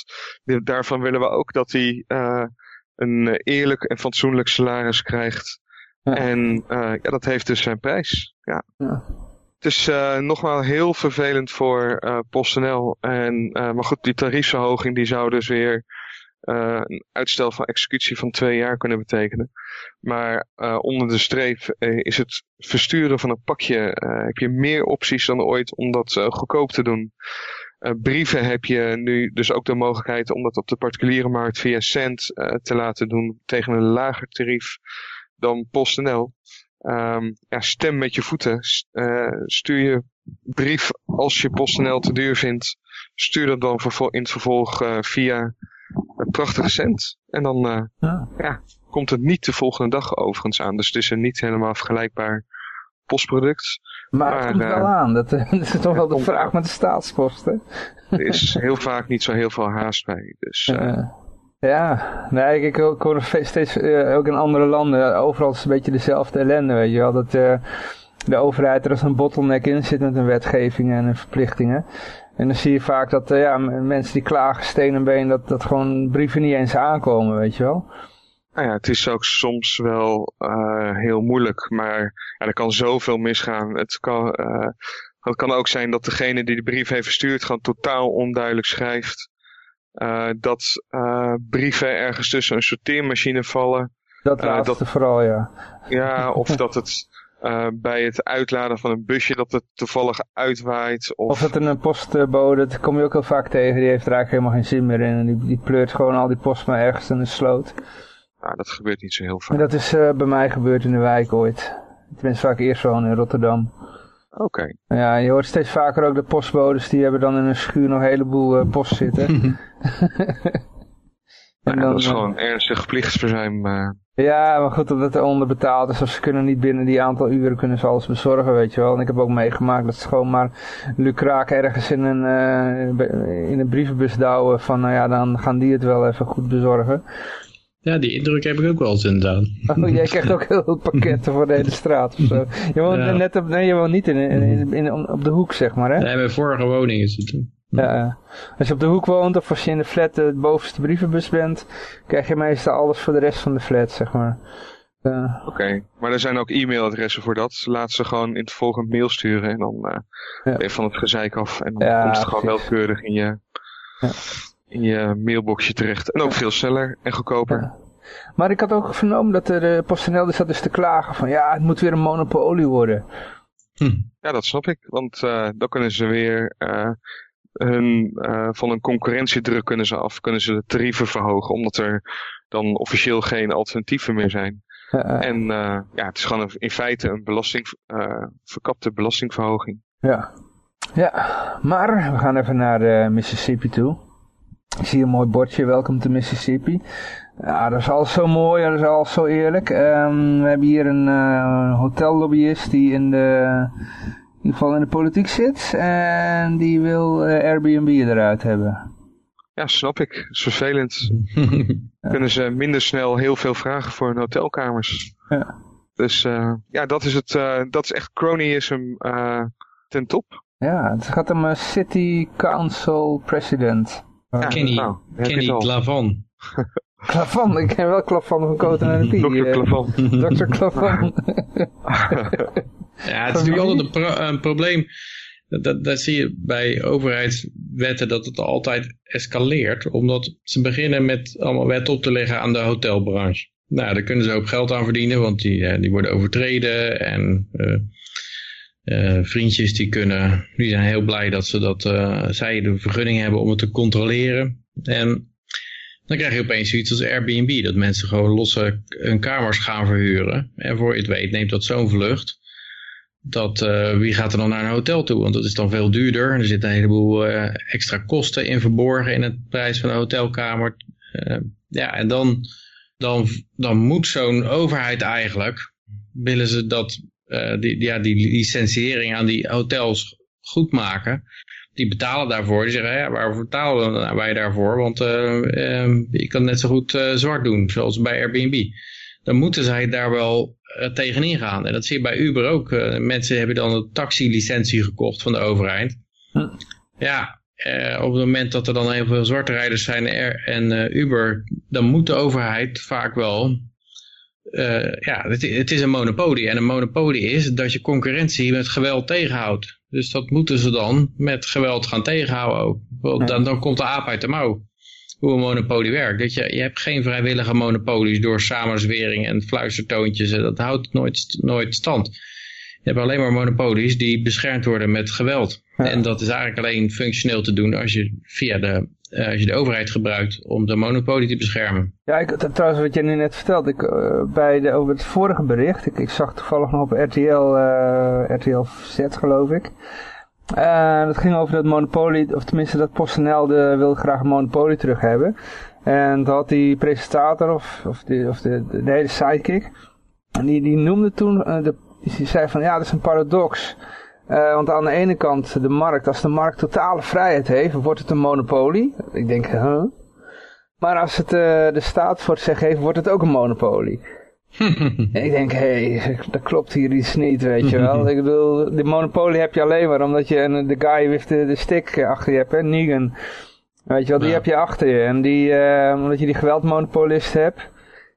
Daarvan willen we ook dat hij uh, een eerlijk en fatsoenlijk salaris krijgt. Ja. En uh, ja, dat heeft dus zijn prijs. Ja. ja. Het is uh, nogmaals heel vervelend voor uh, PostNL. En, maar goed, die tariefsverhoging die zou dus weer uh, een uitstel van executie van twee jaar kunnen betekenen. Maar uh, onder de streep uh, is het versturen van een pakje, heb je meer opties dan ooit om dat goedkoop te doen. brieven heb je nu dus ook de mogelijkheid om dat op de particuliere markt via Cent te laten doen tegen een lager tarief dan PostNL. Um, ja, stem met je voeten. stuur je brief als je PostNL te duur vindt. Stuur dat dan in het vervolg via prachtige cent. En dan uh, ja. ja. komt het niet de volgende dag overigens aan. Dus het is een niet helemaal vergelijkbaar postproduct. Maar, maar het komt wel aan. Dat, *laughs* dat, is toch wel de vraag met de staatskosten. Er is heel vaak niet zo heel veel haast bij. Dus, ja, nee, ik, ik hoor steeds, ook in andere landen, overal is het een beetje dezelfde ellende, weet je wel. Dat de overheid er als een bottleneck in zit met een wetgeving en verplichtingen. En dan zie je vaak dat ja, mensen die klagen steen en been, dat, dat gewoon brieven niet eens aankomen, weet je wel. Nou ja, het is ook soms wel uh, heel moeilijk, maar ja, er kan zoveel misgaan. Het kan, uh, het kan ook zijn dat degene die de brief heeft verstuurd gewoon totaal onduidelijk schrijft. Uh, dat brieven ergens tussen een sorteermachine vallen. Dat laatste dat, vooral, ja. Ja, of *laughs* dat het uh, bij het uitladen van een busje dat het toevallig uitwaait. Of, of er een postbode, dat kom je ook heel vaak tegen, die heeft er eigenlijk helemaal geen zin meer in. En die, die pleurt gewoon al die post maar ergens in de sloot. Nou, dat gebeurt niet zo heel vaak. En dat is uh, bij mij gebeurd in de wijk ooit. Tenminste vaak eerst gewoon in Rotterdam. Oké. Okay. Ja, je hoort steeds vaker ook de postbodes, die hebben dan in een schuur nog een heleboel uh, post zitten. *laughs* en dan, dat is gewoon ernstig plichtsverzuim. Ja, maar goed, omdat het onderbetaald is. Of ze kunnen niet binnen die aantal uren kunnen ze alles bezorgen, weet je wel. En ik heb ook meegemaakt dat ze gewoon maar lucraak ergens in een, uh, in een brievenbus douwen. Van nou ja, dan gaan die het wel even goed bezorgen. Ja, die indruk heb ik ook wel eens inderdaad. Oh, jij *laughs* krijgt ook heel veel pakketten voor de hele straat of zo. Je woont ja. net op, nee, je woont niet in, in, in, op de hoek, zeg maar, hè? Nee, mijn vorige woning is het. Ja, als je op de hoek woont of als je in de flat de bovenste brievenbus bent, krijg je meestal alles voor de rest van de flat, zeg maar. Uh. Oké, okay. maar er zijn ook e-mailadressen voor dat. Laat ze gewoon in het volgende mail sturen en dan uh, ja. even van het gezeik af. En dan ja, komt het gewoon wel keurig in je, ja. in je mailboxje terecht. En ook veel sneller en goedkoper. Maar ik had ook vernomen dat de PostNL dus zat dus te klagen van ja, het moet weer een monopolie worden. Hm. Ja, dat snap ik. Want uh, dan kunnen ze weer hun, uh, van een concurrentiedruk kunnen ze af, kunnen ze de tarieven verhogen, omdat er dan officieel geen alternatieven meer zijn. En uh, ja, het is gewoon in feite een belasting, verkapte belastingverhoging. Ja. ja, maar we gaan even naar Mississippi toe. Ik zie een mooi bordje, welkom to Mississippi. Ja, dat is alles zo mooi, dat is alles zo eerlijk. Um, we hebben hier een hotellobbyist die in de ieder geval in de politiek zit en die wil uh, Airbnb eruit hebben. Ja, snap ik. Het is vervelend. *laughs* Kunnen ze minder snel heel veel vragen voor hun hotelkamers. Ja. Dus uh, ja, dat is, het, uh, dat is echt cronyism ten top. Ja, het gaat om City Council President. Ja, Kenny, nou, Kenny Klavan. Klavan, ik ken wel Klavan van Koten en de Dr. Klavan. Dr. Klavan. Ja, het is natuurlijk altijd een, pro een probleem. Dat, dat, zie je bij overheidswetten dat het altijd escaleert. Omdat ze beginnen met allemaal wetten op te leggen aan de hotelbranche. Nou, daar kunnen ze ook geld aan verdienen, want die, eh, die worden overtreden. En uh, uh, vriendjes die kunnen, die zijn heel blij dat ze dat, uh, zij de vergunning hebben om het te controleren. En dan krijg je opeens zoiets als Airbnb, dat mensen gewoon losse hun kamers gaan verhuren. En voor je het weet neemt dat zo'n vlucht dat uh, wie gaat er dan naar een hotel toe? Want dat is dan veel duurder. Er zitten een heleboel uh, extra kosten in verborgen in het prijs van een hotelkamer. Uh, ja, en dan, dan, dan moet zo'n overheid eigenlijk, willen ze dat, die, ja, die licentiëring aan die hotels goed maken. Die betalen daarvoor. Die zeggen, ja, waarom betalen wij daarvoor? Want je kan net zo goed zwart doen, zoals bij Airbnb dan moeten zij daar wel tegenin gaan. En dat zie je bij Uber ook. Uh, mensen hebben dan een taxilicentie gekocht van de overheid. Hm. Ja, uh, op het moment dat er dan heel veel zwarte rijders zijn en Uber, dan moet de overheid vaak wel... ja, het, het, is een monopolie. En een monopolie is dat je concurrentie met geweld tegenhoudt. Dus dat moeten ze dan met geweld gaan tegenhouden ook. Dan, dan komt de aap uit de mouw hoe een monopolie werkt. Dat je, je hebt geen vrijwillige monopolies door samenzwering en fluistertoontjes. Dat houdt nooit, nooit stand. Je hebt alleen maar monopolies die beschermd worden met geweld. En dat is eigenlijk alleen functioneel te doen als je via de, uh, als je de overheid gebruikt om de monopolie te beschermen. Ja, ik, trouwens wat je nu net vertelt, ik, uh, bij de, over het vorige bericht, ik, ik zag toevallig nog op RTL, uh, eh, RTL Z geloof ik. Uh, dat ging over dat monopolie, of tenminste dat PostNL de, wil graag een monopolie terug hebben. En dat had die presentator, of, of, die, of de, de, hele sidekick, en die, die noemde toen, uh, de, die zei van ja, dat is een paradox. Want aan de ene kant de markt, als de markt totale vrijheid heeft, wordt het een monopolie. Ik denk, huh? Maar als het de staat voor zeggen heeft, wordt het ook een monopolie. En *laughs* ik denk, hé, hey, dat klopt hier iets niet, weet je wel. *laughs* ik bedoel, die monopolie heb je alleen maar omdat je een, de guy with de, de stick achter je hebt, hè, Negan. Weet je wel, die heb je achter je. En die, uh, omdat je die geweldmonopolist hebt,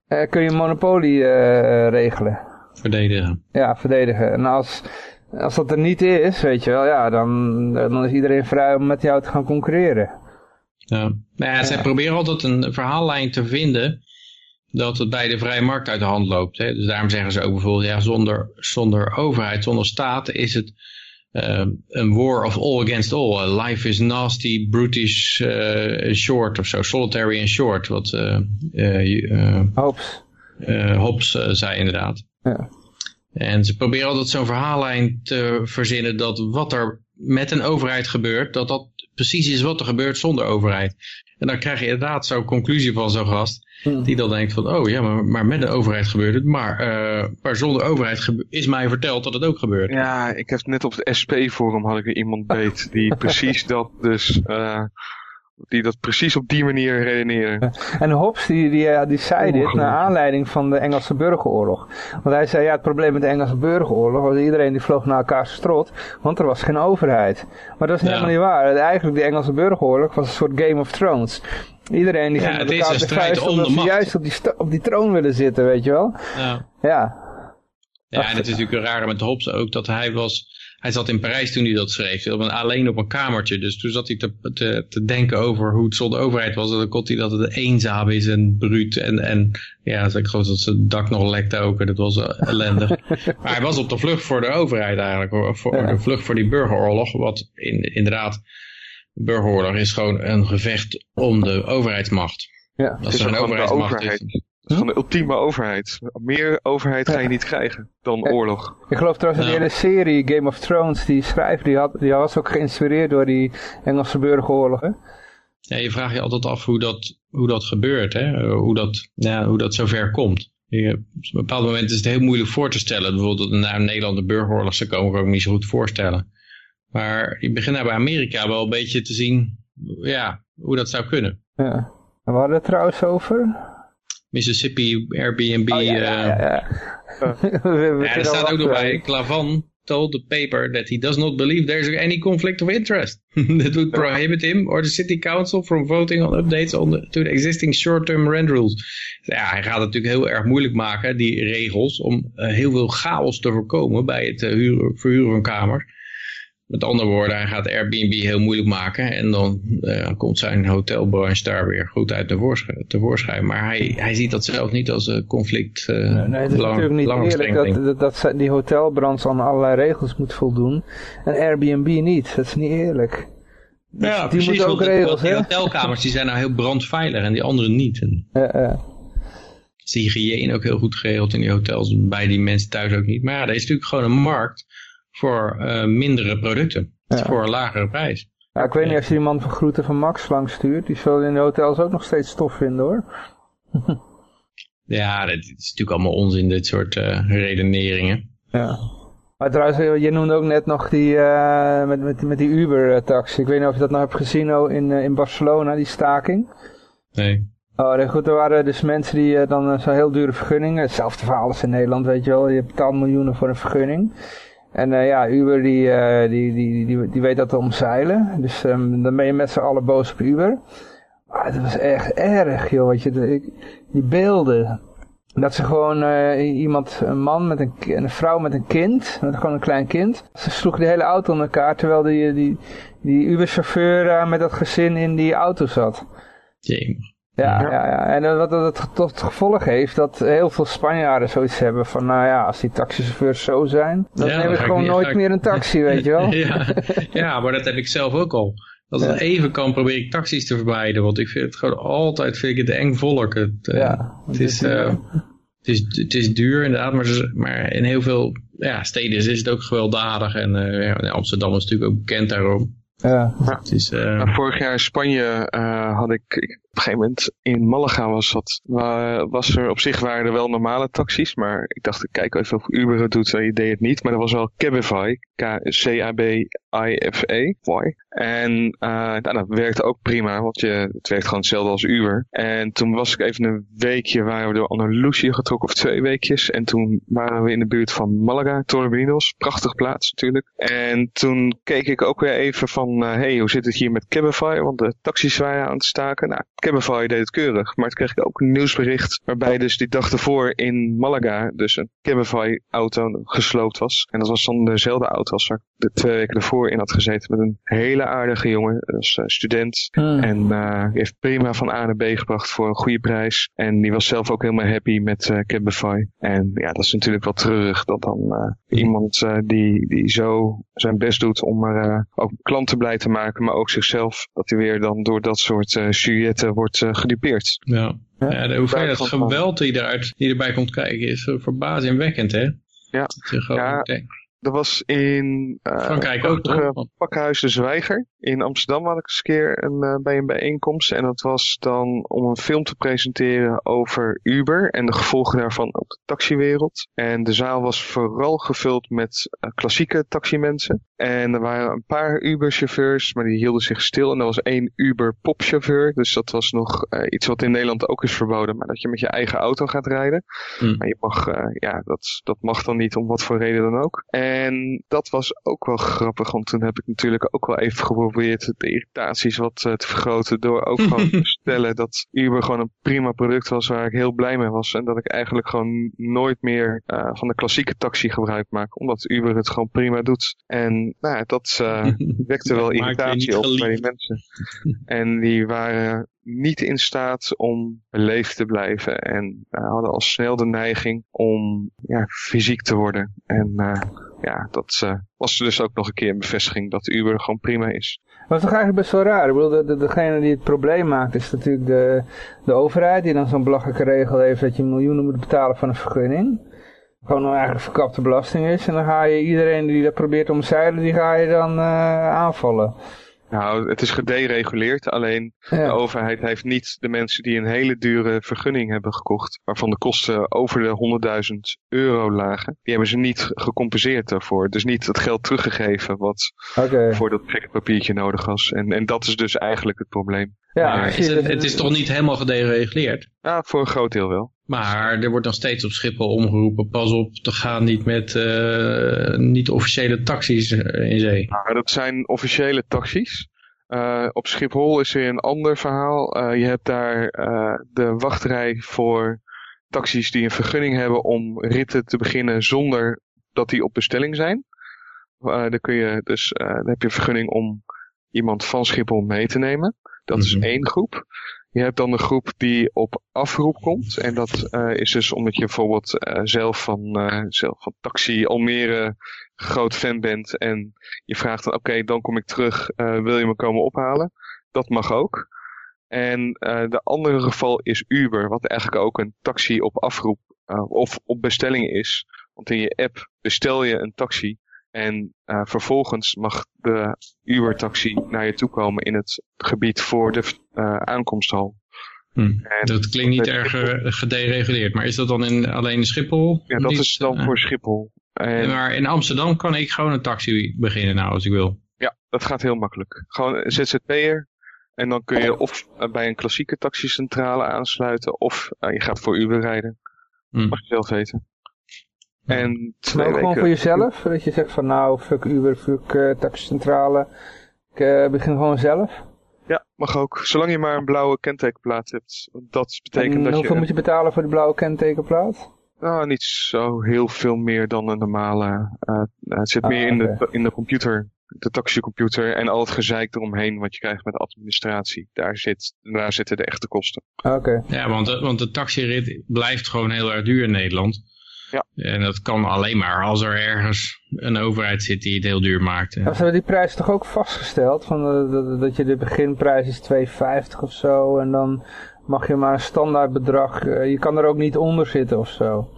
uh, kun je een monopolie uh, regelen. Verdedigen. Ja, verdedigen. En als, als dat er niet is, weet je wel, ja, dan, dan is iedereen vrij om met jou te gaan concurreren. Ja, nou ja, zij proberen altijd een verhaallijn te vinden dat het bij de vrije markt uit de hand loopt. Hè? Dus daarom zeggen ze ook bijvoorbeeld, ja, zonder, zonder overheid, zonder staat is het uh, een war of all against all. Uh, life is nasty, brutish, uh, short of zo, solitary and short. Wat Hobbes, Hobbes zei inderdaad. Ja. En ze proberen altijd zo'n verhaallijn te verzinnen dat wat er met een overheid gebeurt, dat dat precies is wat er gebeurt zonder overheid. En dan krijg je inderdaad zo'n conclusie van zo'n gast. Hmm. Die dan denkt van, oh ja, maar, maar met de overheid gebeurt het. Maar, uh, maar zonder overheid is mij verteld dat het ook gebeurt. Ja, ik heb net op het SP-forum had ik er iemand beet die *laughs* precies dat dus... Uh, die dat precies op die manier redeneren. En Hobbes die, die, die zei dit naar aanleiding van de Engelse burgeroorlog. Want hij zei, ja het probleem met de Engelse burgeroorlog was iedereen die vloog naar elkaar strot, want er was geen overheid. Maar dat is helemaal niet waar. Eigenlijk de Engelse burgeroorlog was een soort Game of Thrones. Iedereen die ging met elkaar de vuist omdat ze juist op die, op die troon willen zitten, weet je wel. Ja. Ja, ja en het is natuurlijk raar met Hobbes ook dat hij was hij zat in Parijs toen hij dat schreef, alleen op een kamertje. Dus toen zat hij te, te, te denken over hoe het zonder overheid was. En dan kon hij dat het eenzaam is en bruut. En, en ja, ik geloof dat zijn dak nog lekte ook. En dat was ellendig. *laughs* maar hij was op de vlucht voor de overheid eigenlijk. Voor, De vlucht voor die burgeroorlog. Wat in, inderdaad, burgeroorlog is gewoon een gevecht om de overheidsmacht. Ja, Als er een overheidsmacht is is van de ultieme overheid. Meer overheid ga je niet krijgen dan oorlog. Ik geloof trouwens dat de hele serie Game of Thrones, die schrijver, die, had, die was ook geïnspireerd door die Engelse burgeroorlogen. Ja, je vraagt je altijd af hoe dat, hoe dat gebeurt, hè? Hoe, dat, ja, hoe dat zover komt. Je, op een bepaald moment is het heel moeilijk voor te stellen. Bijvoorbeeld dat naar Nederland de burgeroorlog zou komen, kan ik me niet zo goed voorstellen. Maar je begint nou bij Amerika wel een beetje te zien ja, hoe dat zou kunnen. Ja. En we hadden het trouwens over? Mississippi Airbnb. Oh, ja, ja, ja, ja. er staat ook nog bij Klavan. told the paper that he does not believe there is any conflict of interest *laughs* that would prohibit him or the city council from voting on updates on the, to the existing short-term rent rules. Ja, hij gaat het natuurlijk heel erg moeilijk maken, die regels, om uh, heel veel chaos te voorkomen bij het uh, huren, verhuren van kamers. Met andere woorden, hij gaat Airbnb heel moeilijk maken en dan uh, komt zijn hotelbranche daar weer goed uit tevoorschijn. Maar hij, hij ziet dat zelf niet als een conflict. Uh, nee, nee, het is lang, natuurlijk niet eerlijk dat, dat, dat, die hotelbranche aan allerlei regels moet voldoen en Airbnb niet. Dat is niet eerlijk. Dus ja, die precies, moeten ook regels, die hotelkamers die zijn nou heel brandveilig en die andere niet. En *laughs* ja, ja. Is de hygiëne ook heel goed geregeld in die hotels, bij die mensen thuis ook niet. Maar ja, er is natuurlijk gewoon een markt voor uh, mindere producten. Ja. Voor een lagere prijs. Ja, ik weet niet of je die man van Groeten van Max langs stuurt. Die zal in de hotels ook nog steeds stof vinden hoor. *laughs* ja, dat is natuurlijk allemaal onzin, dit soort uh, redeneringen. Ja. Maar trouwens, je noemde ook net nog die, uh, met, met, met die Uber-taxi. Ik weet niet of je dat nou hebt gezien oh, in, in Barcelona, die staking. Nee. Oh, goed, er waren dus mensen die dan zo'n heel dure vergunning. Hetzelfde verhaal als in Nederland, weet je wel. Je betaalt miljoenen voor een vergunning. En uh, ja, Uber die, uh, die, die, die, die weet dat te omzeilen. Dus um, dan ben je met z'n allen boos op Uber. Maar het was echt erg, joh. Weet je, die beelden. Dat ze gewoon uh, iemand, een man met een, een vrouw met een kind, met gewoon een klein kind. Ze sloegen de hele auto in elkaar terwijl die, die, die Uber-chauffeur met dat gezin in die auto zat. Jee. Ja, ja, ja. en wat dat tot gevolg heeft dat heel veel Spanjaarden zoiets hebben van, nou ja, als die taxichauffeurs zo zijn, dan ja, neem ik gewoon nooit meer een taxi, weet je wel. *laughs* ja, ja, maar dat heb ik zelf ook al. Als het even kan, probeer ik taxis te vermijden, want ik vind het gewoon altijd, vind ik het eng volk. Het, uh, ja, het is, uh, het, is, het is duur inderdaad, maar, maar in heel veel ja, steden is het ook gewelddadig en uh, Amsterdam is natuurlijk ook bekend daarom. Ja. Het is, vorig jaar in Spanje had ik, ik op een gegeven moment in Malaga was dat, was er op zich waren er wel normale taxis, maar ik dacht ik kijk even of Uber het doet, je deed het niet, maar er was wel Cabify, K-C-A-B-I-F-E, En uh, nou, dat werkte ook prima, want je, het werkt gewoon hetzelfde als Uber. En toen was ik even een weekje, waren we door Andalusië getrokken, of twee weekjes. En toen waren we in de buurt van Malaga, Torremolinos, prachtige plaats natuurlijk. En toen keek ik ook weer even van, uh, hey, hoe zit het hier met Cabify? Want de taxis waren aan het staken. Nou, Cabify deed het keurig. Maar toen kreeg ik ook een nieuwsbericht waarbij dus die dag ervoor in Malaga dus een Cabify auto gesloopt was. En dat was dan dezelfde auto als waar ik de twee weken ervoor in had gezeten met een hele aardige jongen. Dat is uh, student. Hmm. En uh, die heeft prima van A naar B gebracht voor een goede prijs. En die was zelf ook helemaal happy met uh, Cabify. En ja, dat is natuurlijk wel terug dat dan iemand die, die zo zijn best doet om er ook klanten blij te maken, maar ook zichzelf, dat hij weer dan door dat soort uh, wordt uh, gedupeerd. Ja. ja, de hoeveelheid geweld die, eruit, die erbij komt kijken is verbazingwekkend, hè? Ja. Ja. Dat was in uh, Frankrijk ook, toch? Pakhuis de Zwijger. In Amsterdam had ik eens een keer een, uh, bij een bijeenkomst. En dat was dan om een film te presenteren over Uber en de gevolgen daarvan op de taxiwereld. En de zaal was vooral gevuld met uh, klassieke taximensen. En er waren een paar Uber-chauffeurs, maar die hielden zich stil. En er was één Uber-popchauffeur. Dus dat was nog iets wat in Nederland ook is verboden. Maar dat je met je eigen auto gaat rijden. Mm. Maar je mag, ja, dat, dat mag dan niet om wat voor reden dan ook. En dat was ook wel grappig, want toen heb ik natuurlijk ook wel even geprobeerd de irritaties wat uh, te vergroten door ook *laughs* gewoon te stellen dat Uber gewoon een prima product was waar ik heel blij mee was. En dat ik eigenlijk gewoon nooit meer uh, van de klassieke taxi gebruik maak, omdat Uber het gewoon prima doet. En nou, dat uh, *laughs* wekte wel irritatie op bij die mensen. En die waren niet in staat om beleefd te blijven en uh, hadden al snel de neiging om ja, fysiek te worden. En uh, ja, dat uh, was dus ook nog een keer een bevestiging dat Uber gewoon prima is. Maar het is toch eigenlijk best wel raar. Ik degene die het probleem maakt is natuurlijk de, de overheid die dan zo'n belachelijke regel heeft dat je miljoenen moet betalen van een vergunning. Gewoon een eigenlijk verkapte belasting is. En dan ga je iedereen die dat probeert omzeilen, die ga je dan aanvallen. Nou, het is gedereguleerd. Alleen ja. de overheid heeft niet de mensen die een hele dure vergunning hebben gekocht, waarvan de kosten over de 100.000 euro lagen, die hebben ze niet gecompenseerd daarvoor. Dus niet het geld teruggegeven wat okay. voor dat papiertje nodig was. En, en dat is dus eigenlijk het probleem. Ja, maar is het, het, is toch niet helemaal gedereguleerd? Ja, voor een groot deel wel. Maar er wordt nog steeds op Schiphol omgeroepen, pas op, te gaan niet met uh, niet-officiële taxis in zee. Nou, dat zijn officiële taxis. Uh, op Schiphol is er een ander verhaal. Uh, je hebt daar de wachtrij voor taxis die een vergunning hebben om ritten te beginnen zonder dat die op bestelling zijn. dan kun je dus, dan heb je een vergunning om iemand van Schiphol mee te nemen. Dat is mhm. één groep. Je hebt dan een groep die op afroep komt. En dat uh, is dus omdat je bijvoorbeeld uh, zelf, van, uh, zelf van Taxi Almere groot fan bent. En je vraagt dan, oké, dan kom ik terug. wil je me komen ophalen? Dat mag ook. En de andere geval is Uber. Wat eigenlijk ook een taxi op afroep of op bestelling is. Want in je app bestel je een taxi. En uh, vervolgens mag de Uber-taxi naar je toe komen in het gebied voor de uh, aankomsthal. Hm. Dat klinkt niet erg uh, gedereguleerd, maar is dat dan in, alleen in Schiphol? Ja, dat is dan voor Schiphol. En... Maar in Amsterdam kan ik gewoon een taxi beginnen nou als ik wil? Ja, dat gaat heel makkelijk. Gewoon een ZZP'er. En dan kun je of bij een klassieke taxicentrale aansluiten, of je gaat voor Uber rijden. Hm. Mag je zelf weten. En twee maar ook gewoon voor jezelf? Dat je zegt van nou, fuck Uber, fuck uh, taxicentrale. Ik uh, begin gewoon zelf? Ja, mag ook. Zolang je maar een blauwe kentekenplaat hebt. Dat betekent en dat hoeveel moet je betalen voor de blauwe kentekenplaat? Nou, niet zo heel veel meer dan een normale. Uh, het zit meer ah, in, de, in de computer. De taxicomputer en al het gezeik eromheen wat je krijgt met administratie. Daar, zit, daar zitten de echte kosten. Oké. Ja, want de, want de taxirit blijft gewoon heel erg duur in Nederland. Ja. En dat kan alleen maar als er ergens een overheid zit die het heel duur maakt. Ja. hebben die prijs toch ook vastgesteld? Van dat, dat je de beginprijs is 2,50 of zo. En dan mag je maar een standaard bedrag. Eh, je kan er ook niet onder zitten of zo.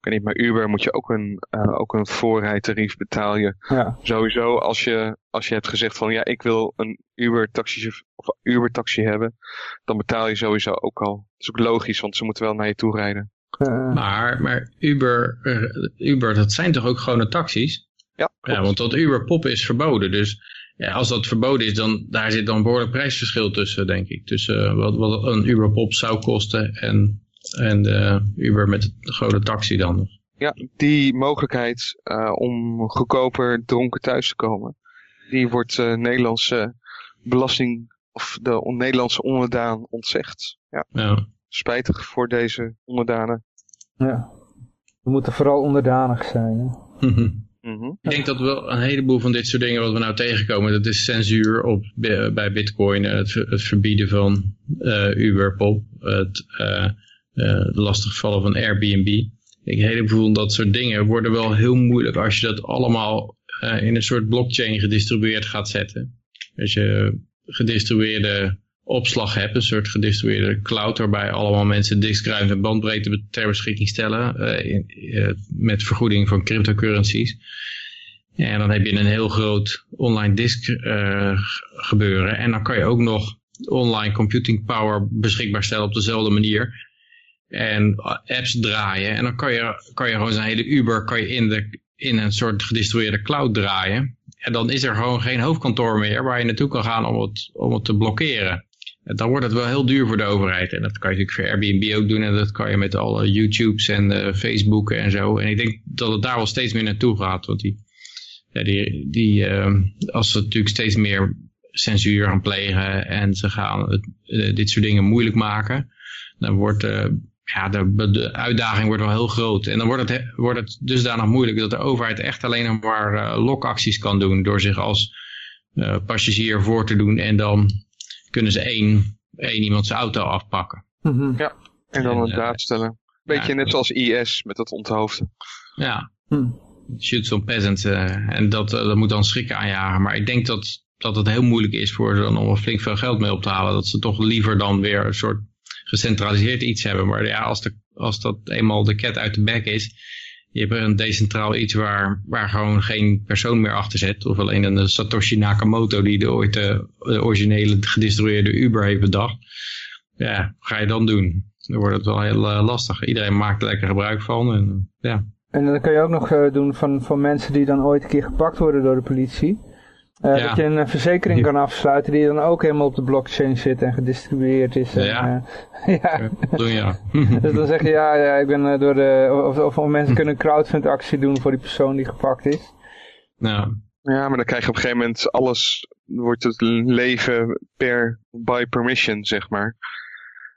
Ik niet, maar Uber moet je ook een, uh, ook een voorrijtarief betalen. Ja. Sowieso als je, als je hebt gezegd van ja, ik wil een Uber taxi, of Uber taxi hebben. Dan betaal je sowieso ook al. Dat is ook logisch, want ze moeten wel naar je toe rijden. Eh. Maar, maar Uber, uh, Uber, dat zijn toch ook gewone taxis? Ja, ja want dat Uber Pop is verboden. Dus ja, als dat verboden is, dan daar zit dan een behoorlijk prijsverschil tussen, denk ik. Tussen uh, wat, wat een Uber Pop zou kosten en, en de Uber met de gewone taxi dan. Ja, die mogelijkheid om goedkoper dronken thuis te komen, die wordt Nederlandse belasting of de Nederlandse onderdaan ontzegd. Ja. ja spijtig voor deze onderdanen. Ja, we moeten vooral onderdanig zijn. Hè? *laughs* Mhm. Ik denk dat wel een heleboel van dit soort dingen wat we nou tegenkomen, dat is censuur op, bij bitcoin, het, het verbieden van uh, Uberpop, het uh, uh, lastigvallen van Airbnb. Ik een heleboel van dat soort dingen worden wel heel moeilijk als je dat allemaal in een soort blockchain gedistribueerd gaat zetten. Als je gedistribueerde opslag hebt, een soort gedistribueerde cloud, waarbij allemaal mensen diskruimte en bandbreedte ter beschikking stellen, uh, in, uh, met vergoeding van cryptocurrencies. En dan heb je een heel groot online disk uh, gebeuren. En dan kan je ook nog online computing power beschikbaar stellen op dezelfde manier. En apps draaien. En dan kan je, kan je gewoon zijn hele Uber kan je in, de, in een soort gedistribueerde cloud draaien. En dan is er gewoon geen hoofdkantoor meer waar je naartoe kan gaan om het, om het te blokkeren dan wordt het wel heel duur voor de overheid. En dat kan je natuurlijk voor Airbnb ook doen. En dat kan je met alle YouTubes en uh, Facebooken en zo. En ik denk dat het daar wel steeds meer naartoe gaat. Want die, ja, die, die uh, als ze natuurlijk steeds meer censuur gaan plegen en ze gaan uh, dit soort dingen moeilijk maken, dan wordt uh, ja, de, de, uitdaging wordt wel heel groot. En dan wordt het, wordt het dusdanig moeilijk dat de overheid echt alleen nog maar lokacties kan doen door zich als passagier voor te doen en dan kunnen ze één, één iemand zijn auto afpakken. Mhm. Ja, en dan een uh, daad stellen. Beetje net zoals IS met dat onthoofden. Ja, hm. shoots on peasants. Uh, en dat, uh, dat moet dan schrikken aanjagen. Maar ik denk dat, dat het heel moeilijk is voor ze dan om er flink veel geld mee op te halen. Dat ze toch liever dan weer een soort gecentraliseerd iets hebben. Maar ja, als, de, als dat eenmaal de cat uit de bek is, je hebt een decentraal iets waar, waar gewoon geen persoon meer achter zit. Of alleen een Satoshi Nakamoto die de ooit de, originele gedistribueerde Uber heeft bedacht. Ja, ga je dan doen? Dan wordt het wel heel uh, lastig. Iedereen maakt er lekker gebruik van. En, ja. en dan kan je ook nog uh, doen van, van mensen die dan ooit een keer gepakt worden door de politie. Eh, Ja. Dat je een verzekering kan afsluiten die dan ook helemaal op de blockchain zit en gedistribueerd is. En, Ja. eh, *laughs* ja. Doen ja. *laughs* Dus dan zeg je, ja, ja ik ben eh, door de... Of, of, of mensen kunnen een crowdfund actie doen voor die persoon die gepakt is. nou, Ja, maar dan krijg je op een gegeven moment alles, wordt het leven per, by permission, zeg maar.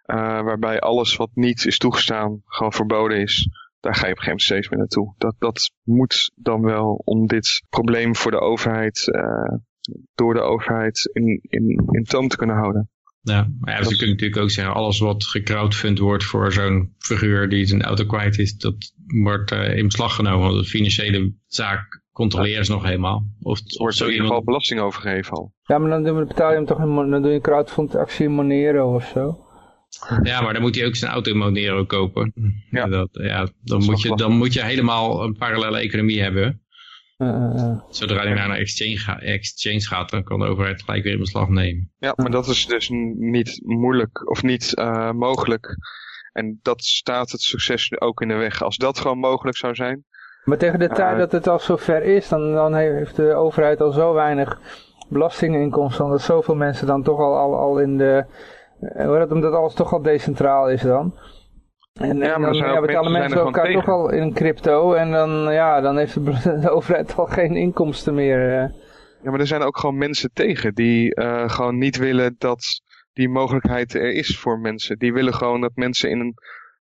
Eh, waarbij alles wat niet is toegestaan, gewoon verboden is. Daar ga je op een gegeven moment steeds meer naartoe. Dat, dat moet dan wel om dit probleem voor de overheid, eh, door de overheid in, in, in toom te kunnen houden. Ja, maar ja, ze kunnen natuurlijk ook zeggen, alles wat gecrowdfund wordt voor zo'n figuur die zijn auto kwijt is, dat wordt eh, in beslag genomen. Want de financiële zaak controleren ze nog helemaal. Of, of wordt zo in ieder geval iemand... belasting overgegeven al. Ja, maar dan betaal je hem toch Mon- dan doe je een crowdfund actie in Monero of zo. Ja, maar dan moet hij ook zijn auto in Monero kopen. Ja. Dat, ja dan, moet je, dan moet je helemaal een parallele economie hebben. Eh, eh, eh. Zodra hij naar een exchange, ga- exchange gaat, dan kan de overheid gelijk weer in beslag nemen. Ja, maar dat is dus niet moeilijk of niet eh, mogelijk. En dat staat het succes ook in de weg. Als dat gewoon mogelijk zou zijn. Maar tegen de tijd dat het al zover is, dan, dan heeft de overheid al zo weinig belastinginkomsten, dat zoveel mensen dan toch al, al, al in de, eh, dat, omdat alles toch al decentraal is dan. En, Ja, en maar er dan zijn ja, betalen mensen zijn er elkaar toch al in crypto en dan, ja, dan heeft de, *laughs* de overheid al geen inkomsten meer. eh. Ja, maar er zijn ook gewoon mensen tegen die eh, gewoon niet willen dat die mogelijkheid er is voor mensen. Die willen gewoon dat mensen in een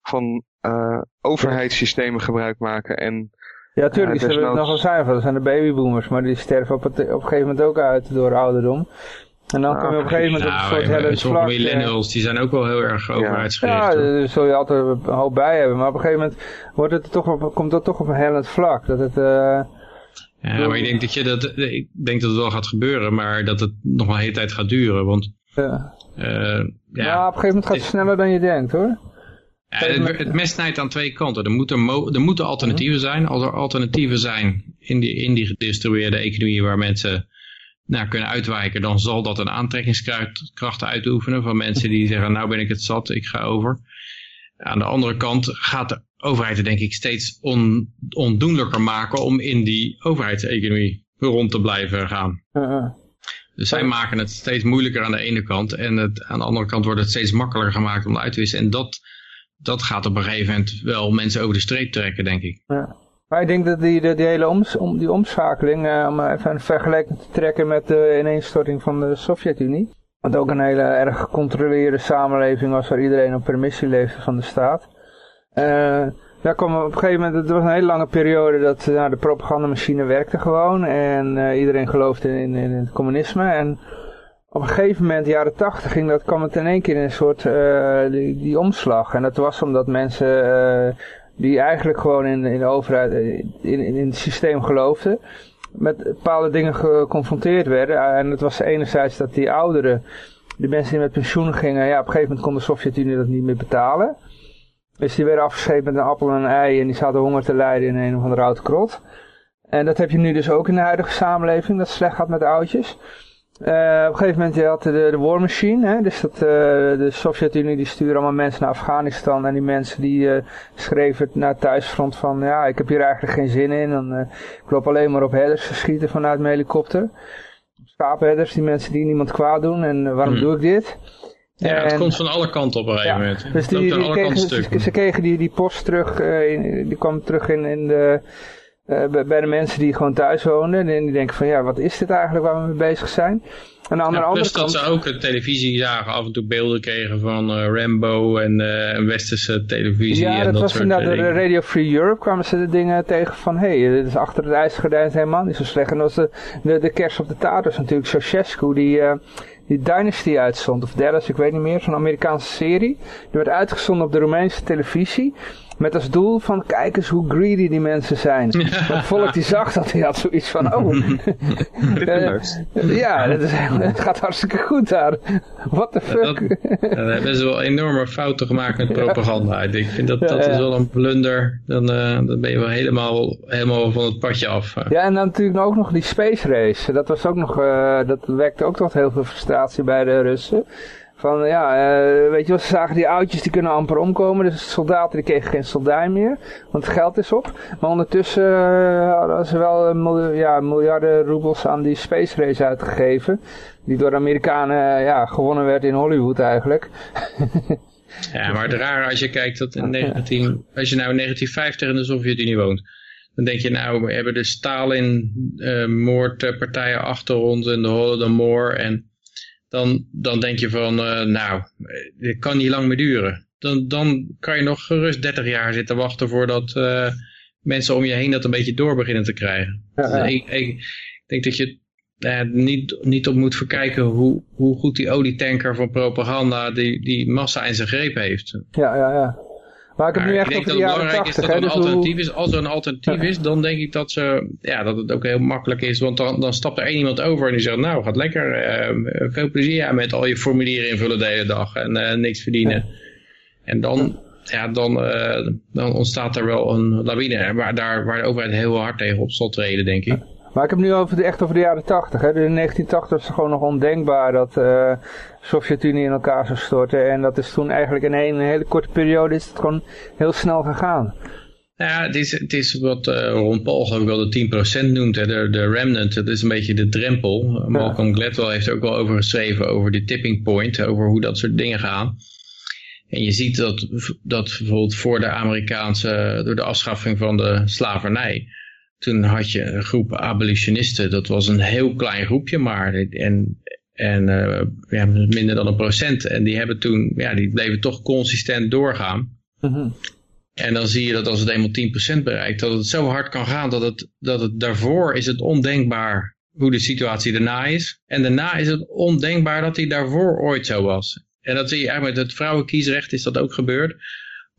van eh, overheidssystemen gebruik maken. En Ja, tuurlijk, die Eh, zullen het nog wel zijn, dat zijn de babyboomers, maar die sterven op, het, op een gegeven moment ook uit door ouderdom. En dan Ah, kom je op een gegeven moment op een Nou, soort sommige eh. millennials, die zijn ook wel heel erg overheidsgericht. Ja, hoor. daar zul je altijd een hoop bij hebben. Maar op een gegeven moment wordt het toch op, komt dat toch op een hellend vlak. Dat het, eh, Ja, maar ik denk dat, je dat, ik denk dat het wel gaat gebeuren, maar dat het nog wel een hele tijd gaat duren. Want ja. eh, Ja, ja, op een gegeven moment gaat het sneller dan je denkt hoor. ja, het, het mes snijdt aan twee kanten. Er moeten, mo- er moeten alternatieven zijn. Als er alternatieven zijn in die, in die gedistribueerde economie waar mensen naar kunnen uitwijken, dan zal dat een aantrekkingskracht uitoefenen van mensen die zeggen, nou ben ik het zat, ik ga over. Aan de andere kant gaat de overheid het denk ik steeds on, ondoenlijker maken om in die overheidseconomie rond te blijven gaan. Uh, uh. Dus zij maken het steeds moeilijker aan de ene kant en het, aan de andere kant wordt het steeds makkelijker gemaakt om uit te wisselen. En dat, dat gaat op een gegeven moment wel mensen over de streep trekken, denk ik. Ja. Maar ik denk dat die, die, die hele oms, om, die omschakeling, eh, om even een vergelijking te trekken met de ineenstorting van de Sovjet-Unie. Wat ook een hele erg gecontroleerde samenleving was waar iedereen op permissie leefde van de staat. Eh, daar kwam op een gegeven moment, het was een hele lange periode dat eh, nou, de propagandamachine werkte gewoon. En iedereen geloofde in, in, in het communisme. En op een gegeven moment, jaren tachtig, ging dat, kwam het in één keer in een soort die, die omslag. En dat was omdat mensen die eigenlijk gewoon in, in de overheid, eh, in, in, het systeem geloofden, met bepaalde dingen geconfronteerd werden. En het was enerzijds dat die ouderen, die mensen die met pensioen gingen, ja, op een gegeven moment kon de Sovjet-Unie dat niet meer betalen. Dus die werden afgescheept met een appel en een ei en die zaten honger te lijden in een of andere oude krot. En dat heb je nu dus ook in de huidige samenleving, dat het slecht gaat met de oudjes. Eh, op een gegeven moment je had de, de war machine, hè, dus dat, eh, de Sovjet-Unie die stuurde allemaal mensen naar Afghanistan en die mensen die eh, schreven naar het thuisfront van ja, ik heb hier eigenlijk geen zin in, dan, eh, ik loop alleen maar op herders te schieten vanuit mijn helikopter. Schaapherders, die mensen die niemand kwaad doen en waarom Hmm. doe ik dit? Ja, het En- komt van alle kanten op een gegeven ja, moment. Dus die, alle kanten kregen, stuk. ze, ze kregen die, die post terug, in- die kwam terug in, in de, bij, bij de mensen die gewoon thuis woonden. En die denken van ja, wat is dit eigenlijk waar we mee bezig zijn? En aan de Ja, andere plus kant... dat ze ook de televisie zagen, af en toe beelden kregen van eh, Rambo en eh, westerse televisie. Ja, en dat, dat was inderdaad eh, de. Radio Free Europe kwamen ze de dingen tegen van hé, hey, dit is achter het ijzergordijn is helemaal niet zo slecht. En dat was de, de, de kerst op de taart was natuurlijk Ceausescu die, eh, die Dynasty uitzond, of Dallas, ik weet niet meer, zo'n Amerikaanse serie. Die werd uitgezonden op de Roemeense televisie. Met als doel van, kijk eens hoe greedy die mensen zijn. Het volk die zag dat, die had zoiets van, oh. *laughs* *laughs* Eh, ja, dat is, het gaat hartstikke goed daar. What the Dat, fuck? dan hebben ze wel enorme fouten gemaakt met propaganda. Ik vind dat, dat Ja, is ja. wel een blunder. Dan, eh, dan ben je wel helemaal, helemaal van het padje af. Ja, en dan natuurlijk ook nog die space race. Dat was ook nog, eh, dat wekte ook tot heel veel frustratie bij de Russen. Van ja, uh, weet je wat, ze zagen die oudjes die kunnen amper omkomen. Dus soldaten die kregen geen soldij meer. Want het geld is op. Maar ondertussen uh, hadden ze wel miljoen, ja, miljarden roebels aan die space race uitgegeven. Die door de Amerikanen ja, gewonnen werd in Hollywood eigenlijk. *laughs* ja, maar het rare als je kijkt dat in 19, als je nou in 1950 in de Sovjet-Unie woont. Dan denk je nou, we hebben de Stalin-moordpartijen achter ons en de Holodomor en dan, dan denk je van, uh, nou, dit kan niet lang meer duren. Dan, dan kan je nog gerust 30 jaar zitten wachten voordat uh, mensen om je heen dat een beetje door beginnen te krijgen. Ja, Ik, ik, denk dat je uh, niet, niet op moet verkijken hoe, hoe goed die olietanker van propaganda die, die massa in zijn greep heeft. Ja, ja, ja. Maar ik heb nu echt ik denk dat het belangrijk is dat er een dus alternatief is. Als er een alternatief is, dan denk ik dat, ze, ja, dat het ook heel makkelijk is. Want dan, dan stapt er één iemand over en die zegt, nou, gaat lekker. Uh, veel plezier met al je formulieren invullen de hele dag en uh, niks verdienen. En dan, ja, dan, uh, dan ontstaat er wel een lawine waar, daar, waar de overheid heel hard tegen op zal treden, denk ik. Maar ik heb nu over de, echt over de jaren 80. Hè. In 1980 was het gewoon nog ondenkbaar dat uh, de Sovjet-Unie in elkaar zou storten. En dat is toen eigenlijk in een, hele korte periode is het gewoon heel snel gegaan. Ja, het is, het is wat uh, Ron Paul ook wel de 10% noemt, hè, de, de remnant. Dat is een beetje de drempel. Malcolm Gladwell heeft er ook wel over geschreven, over die tipping point, over hoe dat soort dingen gaan. En je ziet dat, dat bijvoorbeeld voor de Amerikaanse, door de afschaffing van de slavernij, toen had je een groep abolitionisten, dat was een heel klein groepje maar, en, en uh, ja, minder dan een procent. En die hebben toen, ja, die bleven toch consistent doorgaan. Mhm. En dan zie je dat als het eenmaal 10% bereikt, dat het zo hard kan gaan dat het, dat het daarvoor is het ondenkbaar hoe de situatie daarna is. En daarna is het ondenkbaar dat die daarvoor ooit zo was. En dat zie je eigenlijk met het vrouwenkiesrecht is dat ook gebeurd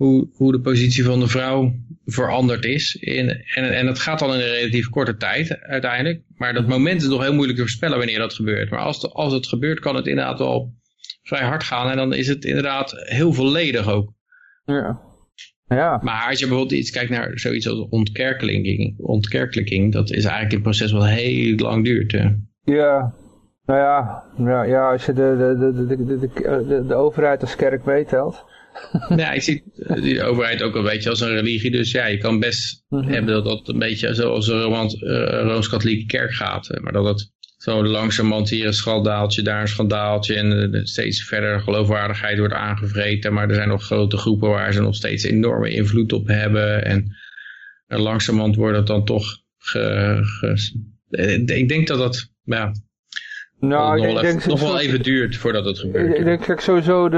hoe, hoe de positie van de vrouw veranderd is. In, en, en dat gaat dan in een relatief korte tijd uiteindelijk. Maar dat moment is nog heel moeilijk te voorspellen wanneer dat gebeurt. Maar als, het, als het gebeurt kan het inderdaad wel vrij hard gaan. En dan is het inderdaad heel volledig ook. Ja. Ja. Maar als je bijvoorbeeld iets kijkt naar zoiets als ontkerkelijking, ontkerkelijking dat is eigenlijk een proces wat heel lang duurt. Hè. Ja, nou ja, ja, ja als je de, de, de, de, de, de, de overheid als kerk meetelt, *laughs* ja, ik zie de overheid ook een beetje als een religie. Dus ja, je kan best mhm. hebben dat dat een beetje zoals een uh, Rooms-Katholieke kerk gaat. Maar dat het zo langzamerhand hier een schandaaltje, daar een schandaaltje. En uh, steeds verder geloofwaardigheid wordt aangevreten. Maar er zijn nog grote groepen waar ze nog steeds enorme invloed op hebben. En, en langzamerhand wordt het dan toch... Ge, ge, ik denk dat dat... Ja, nou, nog, ik denk, nog wel even duurt voordat het gebeurt. Ik denk kijk, sowieso, de,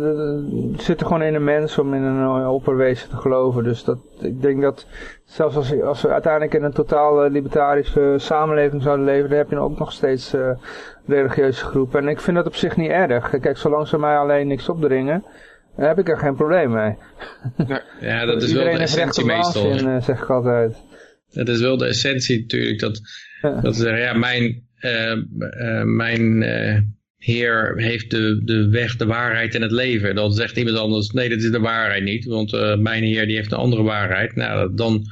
de, het zit er gewoon in de mens om in een eh, opperwezen te geloven. Dus dat, ik denk dat zelfs als, als we uiteindelijk in een totaal libertarische samenleving zouden leven, dan heb je ook nog steeds uh, religieuze groepen. En ik vind dat op zich niet erg. Kijk, zolang ze mij alleen niks opdringen, dan heb ik er geen probleem mee. *laughs* Ja, dat is wel de essentie meestal. In, uh, zeg ik altijd. Dat is wel de essentie natuurlijk, dat, ja. dat zeggen, ja, mijn mijn uh, Heer heeft de, de weg, de waarheid en het leven. Dan zegt iemand anders, nee, dat is de waarheid niet, want mijn Heer die heeft een andere waarheid. Nou, dan,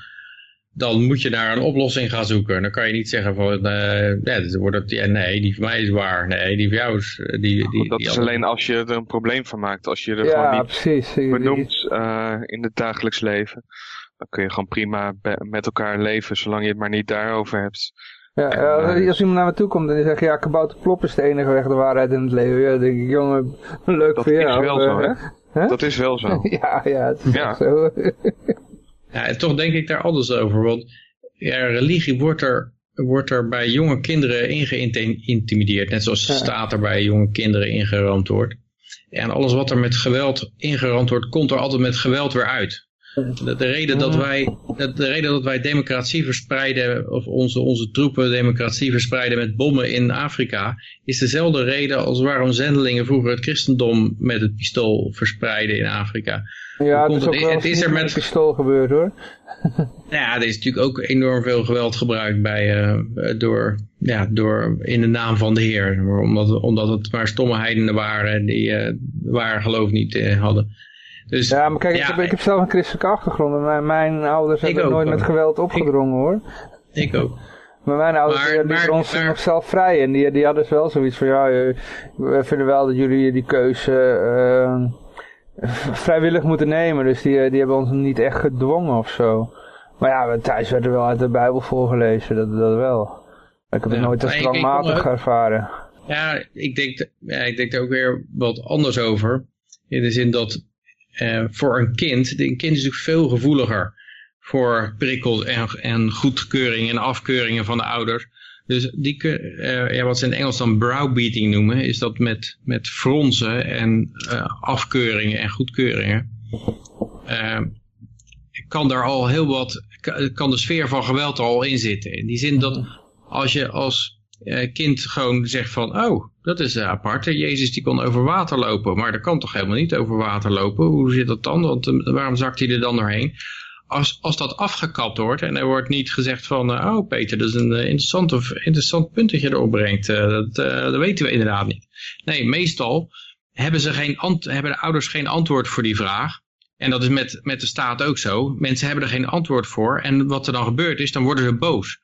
dan moet je naar een oplossing gaan zoeken. Dan kan je niet zeggen van, ja, dus wordt het, ja, nee, die van mij is waar. Nee, die van jou is... Die, die, die, dat is alleen als je er een probleem van maakt. Als je er ja, gewoon niet precies. benoemt in het dagelijks leven. Dan kun je gewoon prima met elkaar leven, zolang je het maar niet daarover hebt. Ja, als iemand naar me toe komt en die zegt, ja, kabouter plop is de enige weg de waarheid in het leven. Ja, dan denk ik, jongen, *laughs* leuk dat voor jou. Dat is wel zo, hè? Dat is wel zo. *laughs* ja, ja, het is ja. zo. ja, en toch denk ik daar anders over, want ja, religie wordt er, wordt er bij jonge kinderen ingeïntimideerd, net zoals de staat er bij jonge kinderen ingeramd wordt. En alles wat er met geweld ingeramd wordt, komt er altijd met geweld weer uit. De, de, reden dat wij, de, de, reden dat wij democratie verspreiden, of onze, onze troepen democratie verspreiden met bommen in Afrika, is dezelfde reden als waarom zendelingen vroeger het christendom met het pistool verspreiden in Afrika. Ja, het is, ook het, is er met het pistool gebeurd hoor. *laughs* ja, er is natuurlijk ook enorm veel geweld gebruikt bij, uh, door, ja, door, in de naam van de Heer. Omdat, omdat het maar stomme heidenen waren die uh, waar geloof niet uh, hadden. Dus, ja, maar kijk, ik, heb, ik heb zelf een christelijke achtergrond. En mijn, mijn ouders hebben nooit met geweld opgedrongen hoor. Ik ook. Maar mijn ouders Maar- die ons nog zelf vrij. En die, die hadden dus wel zoiets van, ja, eh, we vinden wel dat jullie die keuze eh, vrijwillig moeten nemen. Dus die, eh, die hebben ons niet echt gedwongen of zo. Maar ja, thuis werd er wel uit de Bijbel voorgelezen, dat, dat wel. Ik heb het Ja, nooit als dwangmatig ervaren. Ja, ik denk, ja, ik denk daar ook weer wat anders over. In de zin dat eh, voor een kind, een kind is natuurlijk veel gevoeliger voor prikkels en, en goedkeuring en afkeuringen van de ouders. Dus die, ja, wat ze in het Engels dan browbeating noemen, is dat met, met fronsen en eh, afkeuringen en goedkeuringen. kan daar al heel wat, kan- de sfeer van geweld er al in zitten. In die zin dat als je als kind gewoon zegt van, oh, dat is eh, apart. Jezus die kon over water lopen, maar dat kan toch helemaal niet over water lopen? Hoe zit dat dan? Want eh, waarom zakt hij er dan doorheen? Als, als dat afgekapt wordt en er wordt niet gezegd van, eh, oh Peter, dat is een interessant, of, interessant punt dat je erop brengt. Dat, dat weten we inderdaad niet. Nee, meestal hebben, ze geen hebben de ouders geen antwoord voor die vraag. En dat is met, met de staat ook zo. Mensen hebben er geen antwoord voor. En wat er dan gebeurt is, dan worden ze boos.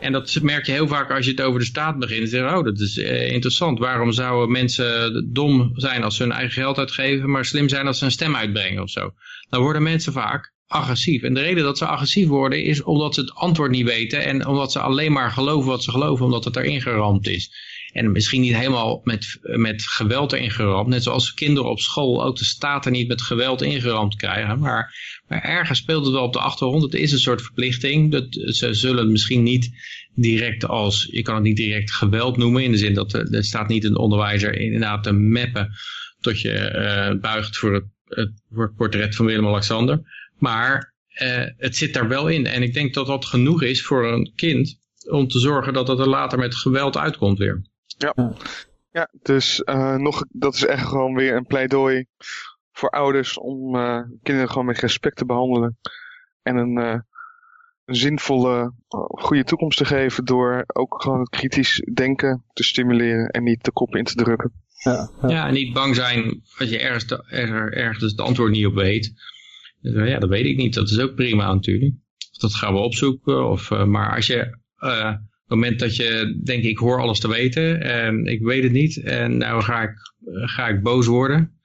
En dat merk je heel vaak als je het over de staat begint. Zeggen, oh, dat is eh, interessant. Waarom zouden mensen dom zijn als ze hun eigen geld uitgeven, maar slim zijn als ze een stem uitbrengen of zo? Dan worden mensen vaak agressief. En de reden dat ze agressief worden is omdat ze het antwoord niet weten en omdat ze alleen maar geloven wat ze geloven, omdat het erin geramd is. En misschien niet helemaal met, met geweld erin geramd. Net zoals kinderen op school ook de staat er niet met geweld ingeramd krijgen. Maar, maar ergens speelt het wel op de achtergrond. Het is een soort verplichting. Dat, ze zullen misschien niet direct als, je kan het niet direct geweld noemen. In de zin dat er, staat niet een onderwijzer inderdaad te mappen tot je eh, buigt voor het, het portret van Willem-Alexander. Maar eh, het zit daar wel in. En ik denk dat dat genoeg is voor een kind om te zorgen dat het er later met geweld uitkomt weer. Ja, dus eh, nog, dat is echt gewoon weer een pleidooi voor ouders om eh, kinderen gewoon met respect te behandelen. En een, eh, een zinvolle, goede toekomst te geven door ook gewoon het kritisch denken te stimuleren en niet de kop in te drukken. Ja, ja. Ja, en niet bang zijn als je ergens, de, er, ergens het antwoord niet op weet. Dus, ja, dat weet ik niet. Dat is ook prima natuurlijk. Dat gaan we opzoeken. Of, eh, maar als je, eh, het moment dat je denkt, ik hoor alles te weten en ik weet het niet. En nou ga ik, ga ik boos worden.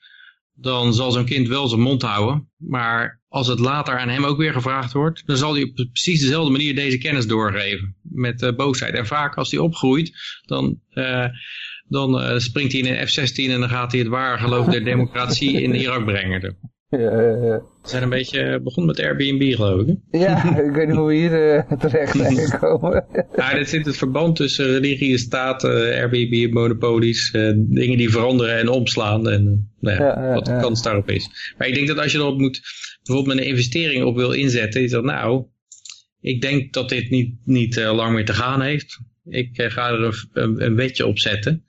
Dan zal zo'n kind wel zijn mond houden. Maar als het later aan hem ook weer gevraagd wordt, dan zal hij op precies dezelfde manier deze kennis doorgeven. Met eh, boosheid. En vaak als hij opgroeit, dan... eh, dan eh, springt hij in een F-16 en dan gaat hij het ware geloof der *laughs* democratie in Irak brengen. Ja, ja, ja. We zijn een beetje begonnen met Airbnb geloof ik. hè? Ja, *laughs* ik weet niet hoe we hier eh, terecht zijn *laughs* gekomen. Ja, dit zit het verband tussen religie, staat, eh, Airbnb, monopolies, eh, dingen die veranderen en omslaan en eh, nou ja, wat de kans daarop is. Maar ik denk dat als je erop moet, bijvoorbeeld met een investering op wil inzetten, is dat nou, ik denk dat dit niet, niet eh, lang meer te gaan heeft. Ik eh, ga er een, een, een wetje op zetten.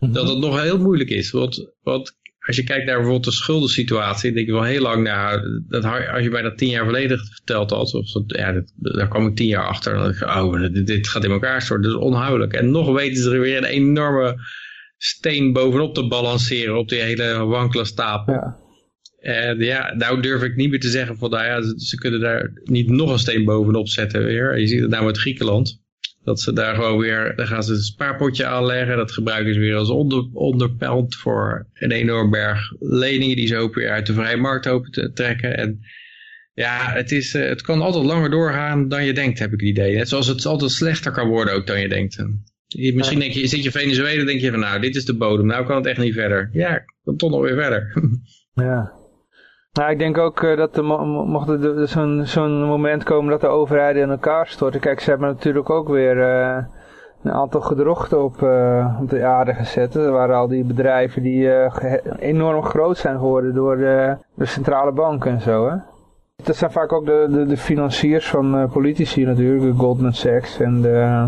Dat het nog heel moeilijk is. Want, want als je kijkt naar bijvoorbeeld de schuldensituatie, denk ik wel heel lang, nou, dat, als je mij dat tien jaar geleden verteld had, of dat, ja, dat, daar kwam ik tien jaar achter, dan dacht ik, oh, dit, dit gaat in elkaar storten, dat is onhoudelijk. En nog weten ze er weer een enorme steen bovenop te balanceren op die hele wankele stapel. Ja. En ja, nou durf ik niet meer te zeggen van, nou ja, ze, ze kunnen daar niet nog een steen bovenop zetten weer. Je ziet het nou met Griekenland. Dat ze daar gewoon weer, dan gaan ze een spaarpotje aanleggen. Dat gebruiken ze weer als onder, onderpeld voor een enorm berg leningen die ze ook weer uit de vrije markt hopen te trekken. En ja, het, is, eh, het kan altijd langer doorgaan dan je denkt, heb ik het idee. Net zoals het altijd slechter kan worden ook dan je denkt. Misschien denk je, zit je in Venezuela, denk je van nou, dit is de bodem. Nou kan het echt niet verder. Ja, kan toch nog weer verder. *laughs* Ja. Nou, ik denk ook eh, dat er mo mo- mocht er de- zo'n moment komen dat de overheden in elkaar storten. Kijk, ze hebben natuurlijk ook weer eh, een aantal gedrochten op, eh, op de aarde gezet. Er waren al die bedrijven die enorm groot zijn geworden door de, de centrale banken en zo. Hè? Dat zijn vaak ook de, de, de financiers van politici natuurlijk, de Goldman Sachs en de...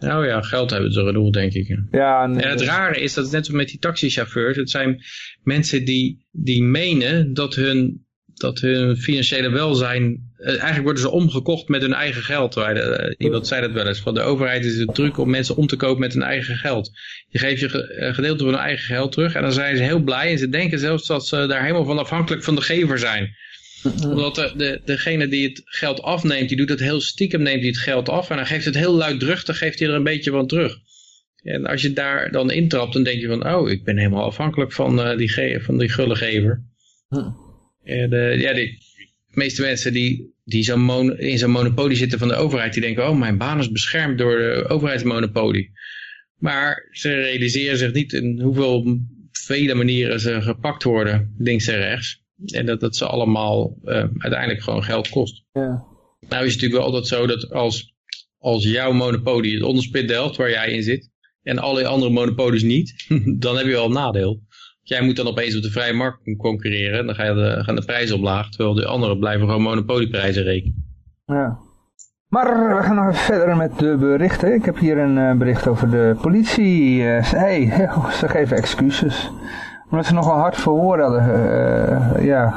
nou ja, geld hebben ze genoeg, denk ik. Ja, en, En het rare is dat het net zo met die taxichauffeurs, het zijn mensen die, die menen dat hun, dat hun financiële welzijn, eh, eigenlijk worden ze omgekocht met hun eigen geld. Eh, iemand zei dat wel eens, van de overheid is het druk om mensen om te kopen met hun eigen geld. Je geeft je gedeelte van hun eigen geld terug en dan zijn ze heel blij en ze denken zelfs dat ze daar helemaal van afhankelijk van de gever zijn. Omdat de, de, degene die het geld afneemt, die doet het heel stiekem, neemt hij het geld af. En dan geeft het heel luidruchtig, geeft hij er een beetje van terug. En als je daar dan intrapt, dan denk je van, oh, ik ben helemaal afhankelijk van, uh, die, van die gullegever. En uh, ja, de meeste mensen die, die zo in zo'n monopolie zitten van de overheid, die denken, oh, mijn baan is beschermd door de overheidsmonopolie. Maar ze realiseren zich niet in hoeveel vele manieren ze gepakt worden, links en rechts. En dat dat ze allemaal uh, uiteindelijk gewoon geld kost. Ja. Nou is het natuurlijk wel altijd zo dat als, als jouw monopolie het onderspit delft waar jij in zit, en alle andere monopolies niet, *laughs* dan heb je wel een nadeel. Jij moet dan opeens op de vrije markt concurreren en dan ga de, gaan de prijzen omlaag, terwijl de anderen blijven gewoon monopolieprijzen rekenen. Ja. Maar we gaan nog even verder met de berichten. Ik heb hier een uh, bericht over de politie. Uh, hey, *laughs* ze geven excuses. Omdat ze nogal hard verhoor hadden. Uh, ja,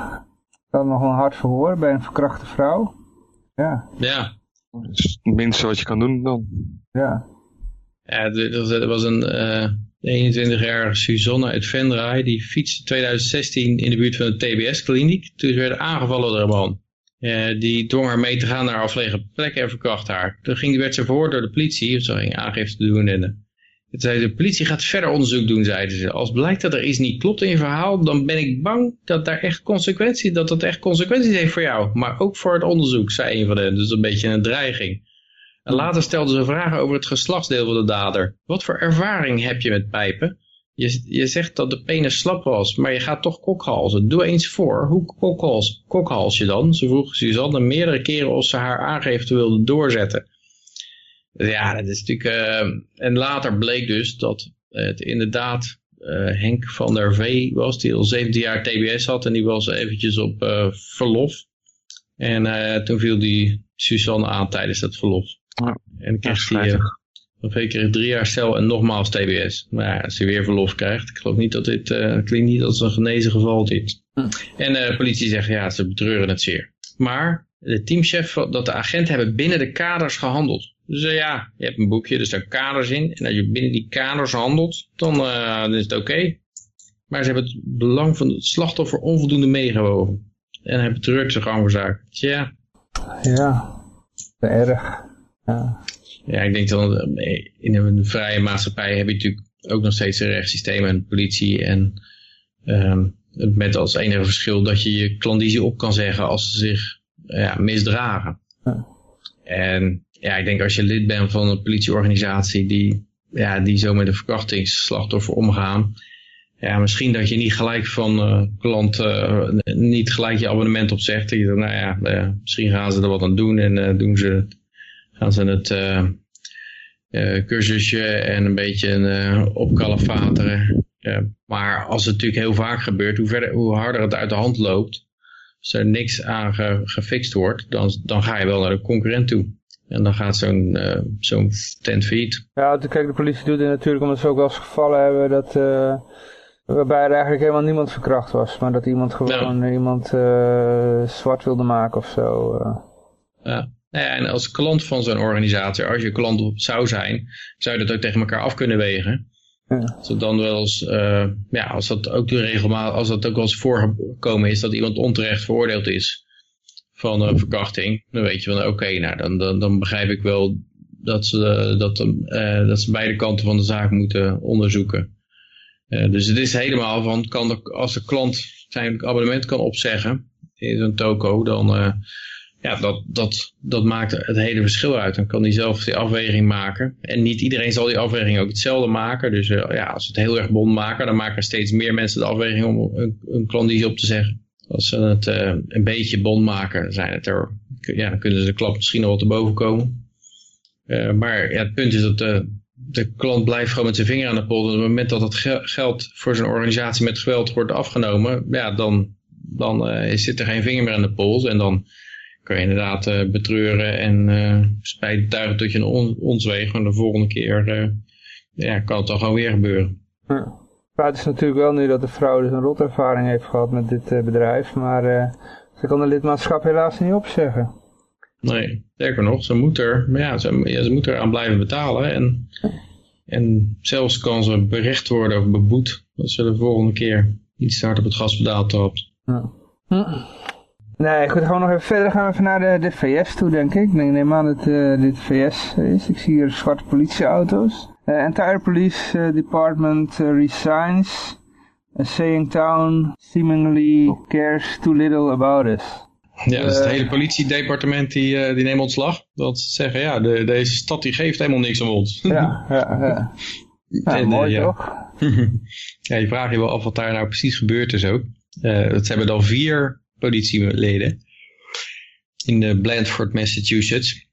ze hadden nog een hard verhoor bij een verkrachte vrouw. Ja. Ja. Dat is het minste wat je kan doen dan. Ja. Ja, er was een 21-jarige Suzanne uit Venray. Die fietste 2016 in de buurt van de TBS-kliniek. Toen ze werd aangevallen door een man. Uh, die dwong haar mee te gaan naar afgelegen plekken en verkracht haar. Toen ging, werd ze verhoord door de politie. Ze ging aangifte doen. En, uh, zei de politie gaat verder onderzoek doen, zeiden ze. Als blijkt dat er iets niet klopt in je verhaal, dan ben ik bang dat daar echt consequenties, dat dat echt consequenties heeft voor jou. Maar ook voor het onderzoek, zei een van hen. Dus een beetje een dreiging. En later stelde ze vragen over het geslachtsdeel van de dader. Wat voor ervaring heb je met pijpen? Je, je zegt dat de penis slap was, maar je gaat toch kokhalzen. Doe eens voor, hoe kokhals, kokhals je dan? Ze vroeg Suzanne meerdere keren of ze haar aangifte wilde doorzetten. Ja, dat is natuurlijk... Uh, en later bleek dus dat het inderdaad uh, Henk van der Vee was, die al 17 jaar TBS had en die was eventjes op uh, verlof. En toen viel die Suzanne aan tijdens dat verlof. En kreeg hij of ik kreeg drie jaar cel en nogmaals TBS. Maar ja, als hij weer verlof krijgt, ik geloof niet dat dit, klinkt niet als een genezen geval dit. Hm. En de politie zegt, ja, ze betreuren het zeer. Maar de teamchef, dat de agenten hebben binnen de kaders gehandeld. Dus uh, ja, je hebt een boekje, er staan kaders in. En als je binnen die kaders handelt, dan, uh, dan is het oké. Maar ze hebben het belang van het slachtoffer onvoldoende meegewogen. En hebben terug zijn gang zaak. Tja. Ja, erg. Ja. Ja, ik denk dat eh, in een vrije maatschappij heb je natuurlijk ook nog steeds een rechtssysteem en politie. En um, met als enige verschil dat je je klandizie op kan zeggen als ze zich ja, misdragen. En ja, ik denk als je lid bent van een politieorganisatie die, ja, die zo met een verkrachtingsslachtoffer omgaan. Ja, misschien dat je niet gelijk van uh, klant uh, niet gelijk je abonnement opzegt. Dat je, nou ja, uh, misschien gaan ze er wat aan doen en doen ze gaan ze het cursusje en een beetje uh, opkalefateren. maar als het natuurlijk heel vaak gebeurt, hoe, verder, hoe harder het uit de hand loopt, als er niks aan ge, gefixt wordt, dan, dan ga je wel naar de concurrent toe. En dan gaat zo'n uh, zo'n tent failliet. Ja, kijk, de politie doet het natuurlijk omdat ze ook wel eens gevallen hebben dat... Uh, waarbij er eigenlijk helemaal niemand verkracht was. Maar dat iemand gewoon ja. iemand uh, zwart wilde maken of zo. Ja. Nou ja, en als klant van zo'n organisatie, als je klant zou zijn, zou je dat ook tegen elkaar af kunnen wegen. Ja. dan wel eens, ja, als dat ook de regelmaat, als dat ook wel eens voorgekomen is dat iemand onterecht veroordeeld is van een verkrachting, dan weet je van oké, nou dan, dan, dan begrijp ik wel dat ze, dat, uh, dat ze beide kanten van de zaak moeten onderzoeken. Dus het is helemaal van, kan de, als de klant zijn abonnement kan opzeggen in zo'n toko, dan ja, dat, dat, dat maakt het hele verschil uit. Dan kan hij zelf die afweging maken. En niet iedereen zal die afweging ook hetzelfde maken. Dus ja, als ze het heel erg bond maken, dan maken steeds meer mensen de afweging om een, een klandizie op te zeggen. Als ze het uh, een beetje bond maken, zijn het er, ja, dan kunnen ze de klap misschien nog wat te boven komen. Uh, maar ja, het punt is dat de, de klant blijft gewoon met zijn vinger aan de pols. Op het moment dat het geld voor zijn organisatie met geweld wordt afgenomen, ja, dan, dan uh, zit er geen vinger meer aan de pols. En dan kan je inderdaad betreuren en spijt duigen tot je een on onzweeg. Maar de volgende keer ja, kan het dan gewoon weer gebeuren. Het is natuurlijk wel nu dat de vrouw dus een rotervaring heeft gehad met dit bedrijf. Maar ze kan de lidmaatschap helaas niet opzeggen. Nee, sterker nog, ze moet er, maar ja, ze, ja, ze moet er aan blijven betalen. En, en zelfs kan ze berecht worden of beboet als ze de volgende keer iets te hard op het gaspedaal trapt. Ja. Nee, goed, we nog even verder. gaan we even naar de, de VS toe, denk ik. Ik neem aan dat uh, dit VS is. Ik zie hier zwarte politieauto's. Uh, entire police uh, department resigns, saying town seemingly cares too little about us. Ja, dus het hele politiedepartement die, die neemt ontslag. Dat ze zeggen, ja, de, deze stad die geeft helemaal niks om ons. Ja, ja, *laughs* ja. ja mooi ja. toch? *laughs* ja, je vraagt je wel af wat daar nou precies gebeurd is ook. Uh, ze hebben dan vier politieleden in de Blandford, Massachusetts.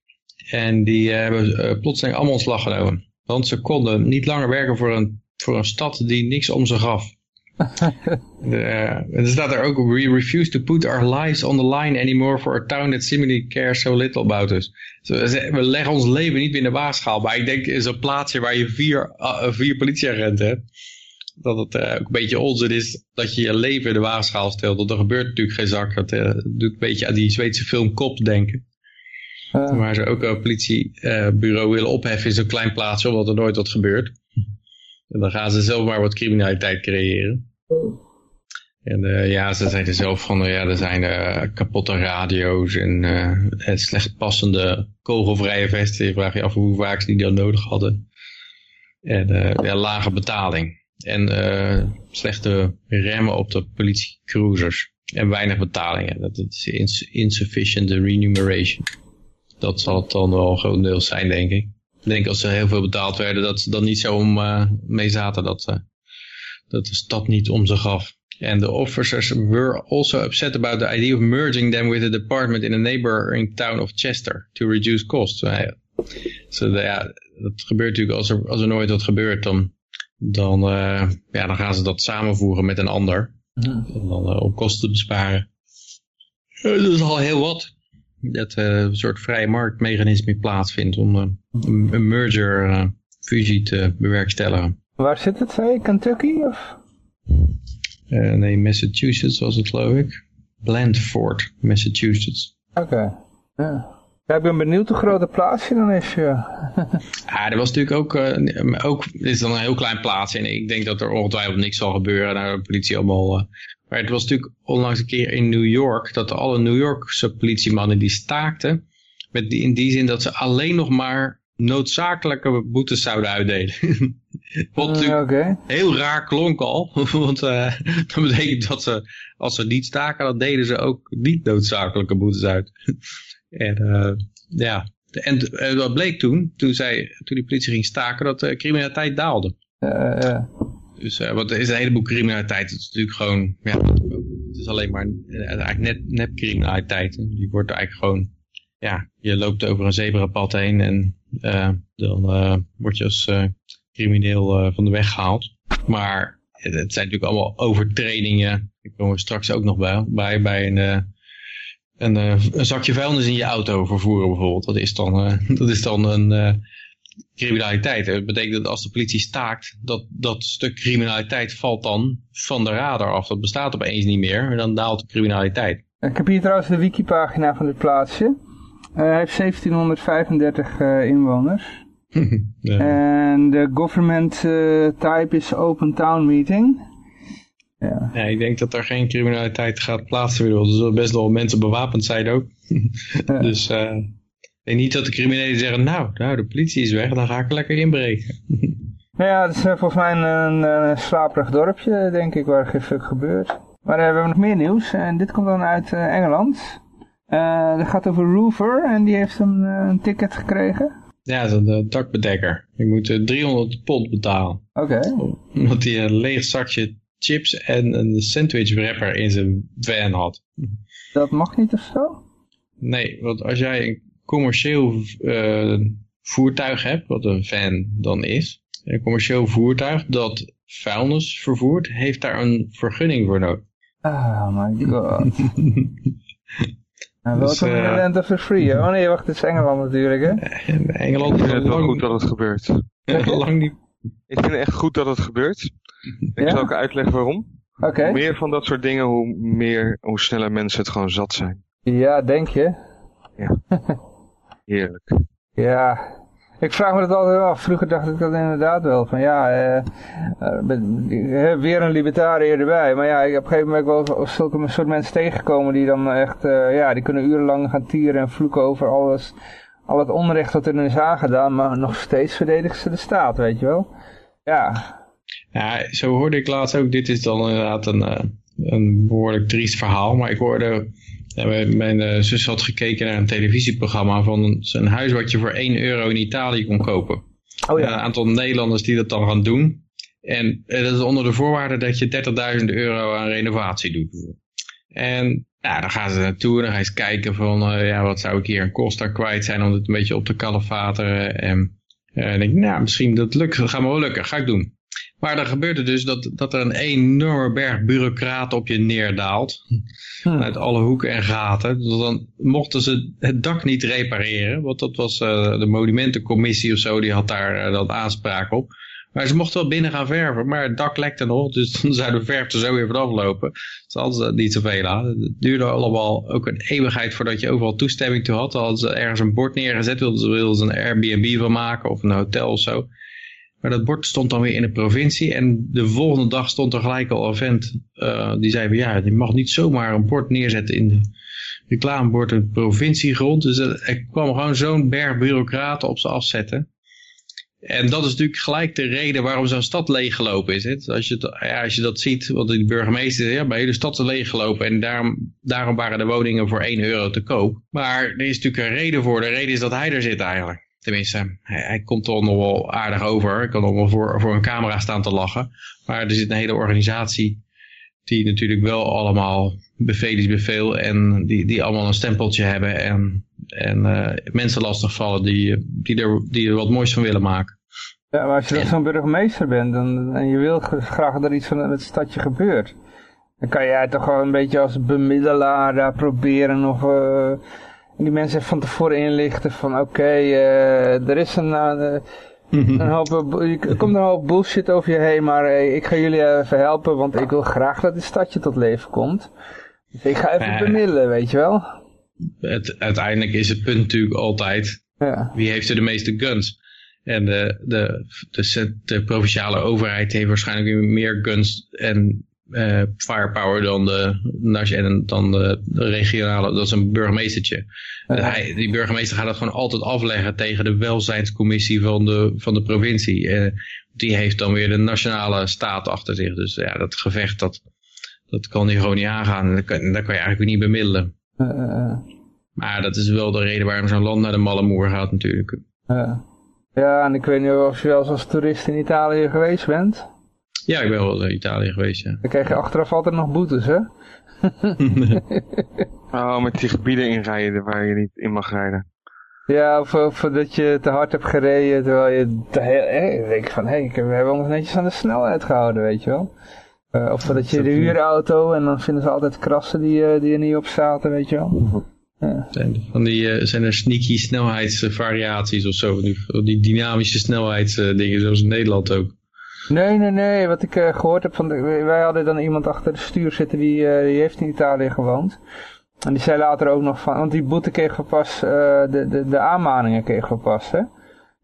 En die hebben uh, plotseling allemaal ontslag genomen. Want ze konden niet langer werken voor een, voor een stad die niks om ze gaf. *laughs* de, uh, er staat er ook, we refuse to put our lives on the line anymore for a town that seemingly cares so little about us. we leggen ons leven niet meer in de waagschaal. Maar ik denk in zo'n plaatsje waar je vier, uh, vier politieagenten hebt, dat het uh, ook een beetje onzin is dat je je leven in de waagschaal stelt. Want er gebeurt natuurlijk geen zak. Dat doet een beetje aan die Zweedse film Kop denken. Uh. Waar ze ook een politiebureau willen opheffen in zo'n klein plaatsje, omdat er nooit wat gebeurt. En dan gaan ze zelf maar wat criminaliteit creëren. En uh, ja, ze zeiden zelf van, uh, ja, er zijn uh, kapotte radio's en slecht passende kogelvrije vesten. Je vraagt je af hoe vaak ze die dan nodig hadden. En ja, lage betaling. En slechte remmen op de politiecruisers. En weinig betalingen. Dat is insufficient remuneration. Dat zal het dan wel een deel zijn, denk ik. Ik denk als ze heel veel betaald werden, dat ze dan niet zo om, mee zaten dat, dat de stad niet om zich gaf. And the officers were also upset about the idea of merging them with a department in a neighboring town of Chester to reduce costs. So, ja, dat gebeurt natuurlijk als er, als er nooit wat gebeurt, dan, dan, uh, ja, dan gaan ze dat samenvoegen met een ander. Mm. dan, uh, om kosten te besparen. dat is al heel wat. Dat een soort vrije marktmechanisme plaatsvindt om een merger fusie te bewerkstelligen. Waar zit het, zei Kentucky? Of? Uh, nee, Massachusetts was het geloof ik. Blandford, Massachusetts. Oké, ja. Ja, ik ben benieuwd hoe groot het plaatsje dan is, ja. *laughs* ja, er was natuurlijk ook, uh, ook, dit is dan een heel klein plaatsje en ik denk dat er ongetwijfeld niks zal gebeuren. Nou, de politie allemaal, uh, maar het was natuurlijk onlangs een keer in New York, dat alle New Yorkse politiemannen die staakten, met die, in die zin dat ze alleen nog maar noodzakelijke boetes zouden uitdelen. *laughs* Wat natuurlijk heel raar klonk al. *laughs* Want uh, dat betekent dat ze, als ze niet staken, dan deden ze ook niet noodzakelijke boetes uit. En uh, ja, en wat bleek toen, toen, zij, toen die politie ging staken, dat de criminaliteit daalde. Dus wat er is een heleboel criminaliteit. Het is natuurlijk gewoon, ja, het is alleen maar eigenlijk net, net criminaliteit. Die wordt eigenlijk gewoon, ja, je loopt over een zebrapad heen en uh, dan word je als crimineel van de weg gehaald. Maar het, het, zijn natuurlijk allemaal overtredingen. Ik kom er straks ook nog bij, bij, bij een, een, een, zakje vuilnis in je auto vervoeren bijvoorbeeld. Dat is dan, *laughs* dat is dan een criminaliteit. Dat betekent dat als de politie staakt, dat dat stuk criminaliteit valt dan van de radar af. Dat bestaat opeens niet meer en dan daalt de criminaliteit. Ik heb hier trouwens de wikipagina van dit plaatsje. Eh, hij heeft 1735 uh, eh, inwoners. *laughs* ja. En de government uh, type is open town meeting. Ja. ja, ik denk dat er geen criminaliteit gaat plaatsvinden. Er zullen best wel mensen bewapend zijn ook. *laughs* Dus uh, ik denk niet dat de criminelen zeggen, nou, nou, de politie is weg, dan ga ik lekker inbreken. *laughs* nou ja, het is volgens mij een, een, slaperig dorpje, denk ik, waar geen fuck gebeurt. Maar we hebben nog meer nieuws en dit komt dan uit Engeland. Dat gaat over Roofer en die heeft een, een ticket gekregen. Ja, dat is een dakbedekker. Je moet uh, 300 pond betalen. Oké. Okay. Omdat hij een leeg zakje chips en een sandwich wrapper in zijn van had. Dat mag niet of zo? Nee, want als jij een commercieel uh, voertuig hebt, wat een van dan is, een commercieel voertuig dat vuilnis vervoert, heeft daar een vergunning voor nodig. Oh my *laughs* god. Nou, welkom dus, uh, Land of the Free. Oh nee, wacht, het is Engeland natuurlijk, hè? In Engeland ik vind het wel goed dat het gebeurt. *laughs* lang niet. Ik vind het echt goed dat het gebeurt. Ik ja? zal ook uitleggen waarom. Oké. Hoe meer van dat soort dingen, hoe, meer, hoe sneller mensen het gewoon zat zijn. Ja, denk je? Ja. *laughs* Heerlijk. Ja. Ik vraag me dat altijd af. Vroeger dacht ik dat inderdaad wel. Van ja, eh, uh, weer een libertariër erbij. Maar ja, ik op een gegeven moment wel zulke soort mensen tegengekomen die dan echt, uh, ja, die kunnen urenlang gaan tieren en vloeken over alles. Al het onrecht wat er is aangedaan, maar nog steeds verdedigen ze de staat, weet je wel. Ja. Ja, zo hoorde ik laatst ook, dit is dan inderdaad een, uh, een behoorlijk triest verhaal. Maar ik hoorde mijn uh, zus had gekeken naar een televisieprogramma van zijn huis wat je voor 1 euro in Italië kon kopen. Oh ja. Een aantal Nederlanders die dat dan gaan doen. En dat is onder de voorwaarde dat je 30.000 euro aan renovatie doet. En ja, dan gaan ze naartoe en dan ga je eens kijken van uh, ja, wat zou ik hier een kosten kwijt zijn om het een beetje op te kalefateren. En dan denk ik, nou misschien dat lukt, dat gaat me wel lukken, ga ik doen. Maar dan gebeurde dus dat, dat er een enorme berg bureaucraten op je neerdaalt. Hmm. Uit alle hoeken en gaten. Dus dan mochten ze het dak niet repareren. Want dat was uh, de monumentencommissie of zo. Die had daar uh, dan aanspraak op. Maar ze mochten wel binnen gaan verven. Maar het dak lekte nog. Dus dan zou de verf er zo weer vanaf lopen. Dus hadden ze niet zoveel aan. Het duurde allemaal ook een eeuwigheid voordat je overal toestemming toe had. Dan hadden ze ergens een bord neergezet. Wilden ze, wilden ze een Airbnb van maken. Of een hotel of zo. Maar dat bord stond dan weer in de provincie. En de volgende dag stond er gelijk al een vent. Uh, die zei van ja, je mag niet zomaar een bord neerzetten in de reclamebord in de provinciegrond. Dus er kwam gewoon zo'n berg bureaucraten op ze afzetten. En dat is natuurlijk gelijk de reden waarom zo'n stad leeggelopen is. Hè? Als, je, ja, als je dat ziet, want de burgemeester ja, bij de stad is leeggelopen en daarom, daarom waren de woningen voor 1 euro te koop. Maar er is natuurlijk een reden voor. De reden is dat hij er zit eigenlijk. Tenminste, hij, hij komt er nog wel aardig over. Ik kan nog wel voor, voor een camera staan te lachen. Maar er zit een hele organisatie die natuurlijk wel allemaal bevel is bevel. En die, die allemaal een stempeltje hebben. En, en uh, mensen lastigvallen die, die, er, die er wat moois van willen maken. Ja, maar als je zo'n burgemeester bent dan, en je wil graag dat er iets van het stadje gebeurt. Dan kan jij toch gewoon een beetje als bemiddelaar daar proberen nog... Uh, die mensen van tevoren inlichten van oké, eh, er is een, uh, een hoop, er komt een hoop bullshit over je heen, maar ik ga jullie even helpen, want ik wil graag dat dit stadje tot leven komt. Dus ik ga even bemiddelen, weet je wel. Het, uiteindelijk is het punt natuurlijk altijd, ja. wie heeft er de meeste guns? En de, de, de, de provinciale overheid heeft waarschijnlijk meer guns en uh, firepower dan de, en dan de, regionale, dat is een burgemeestertje. Hij, die burgemeester gaat dat gewoon altijd afleggen tegen de welzijnscommissie van de, van de provincie. Uh, die heeft dan weer de nationale staat achter zich. Dus ja, dat gevecht, dat, dat kan hij gewoon niet aangaan. Dat kan, dat kan je eigenlijk niet bemiddelen. Maar dat is wel de reden waarom zo'n land naar de malle moer gaat natuurlijk. ja, en ik weet niet of je wel eens als toerist in Italië geweest bent. Ja, ik ben wel in Italië geweest, ja. Dan krijg je achteraf altijd nog boetes, hè? *laughs* oh, met die gebieden inrijden waar je niet in mag rijden. Ja, of, of dat je te hard hebt gereden terwijl je te heel, denk van, hé, hey, we hebben ons netjes aan de snelheid gehouden, weet je wel. Uh, of dat je de huurauto en dan vinden ze altijd krassen die, uh, die er niet op zaten, weet je wel. Ja. Van die, uh, zijn er sneaky snelheidsvariaties of zo, die, die dynamische snelheidsdingen zoals in Nederland ook. Nee, nee, nee. Wat ik uh, gehoord heb van... De, wij hadden dan iemand achter de stuur zitten die, uh, die heeft in Italië gewoond. En die zei later ook nog van... Want die boete kregen we pas... Uh, de, de, de aanmaningen kregen we pas, hè.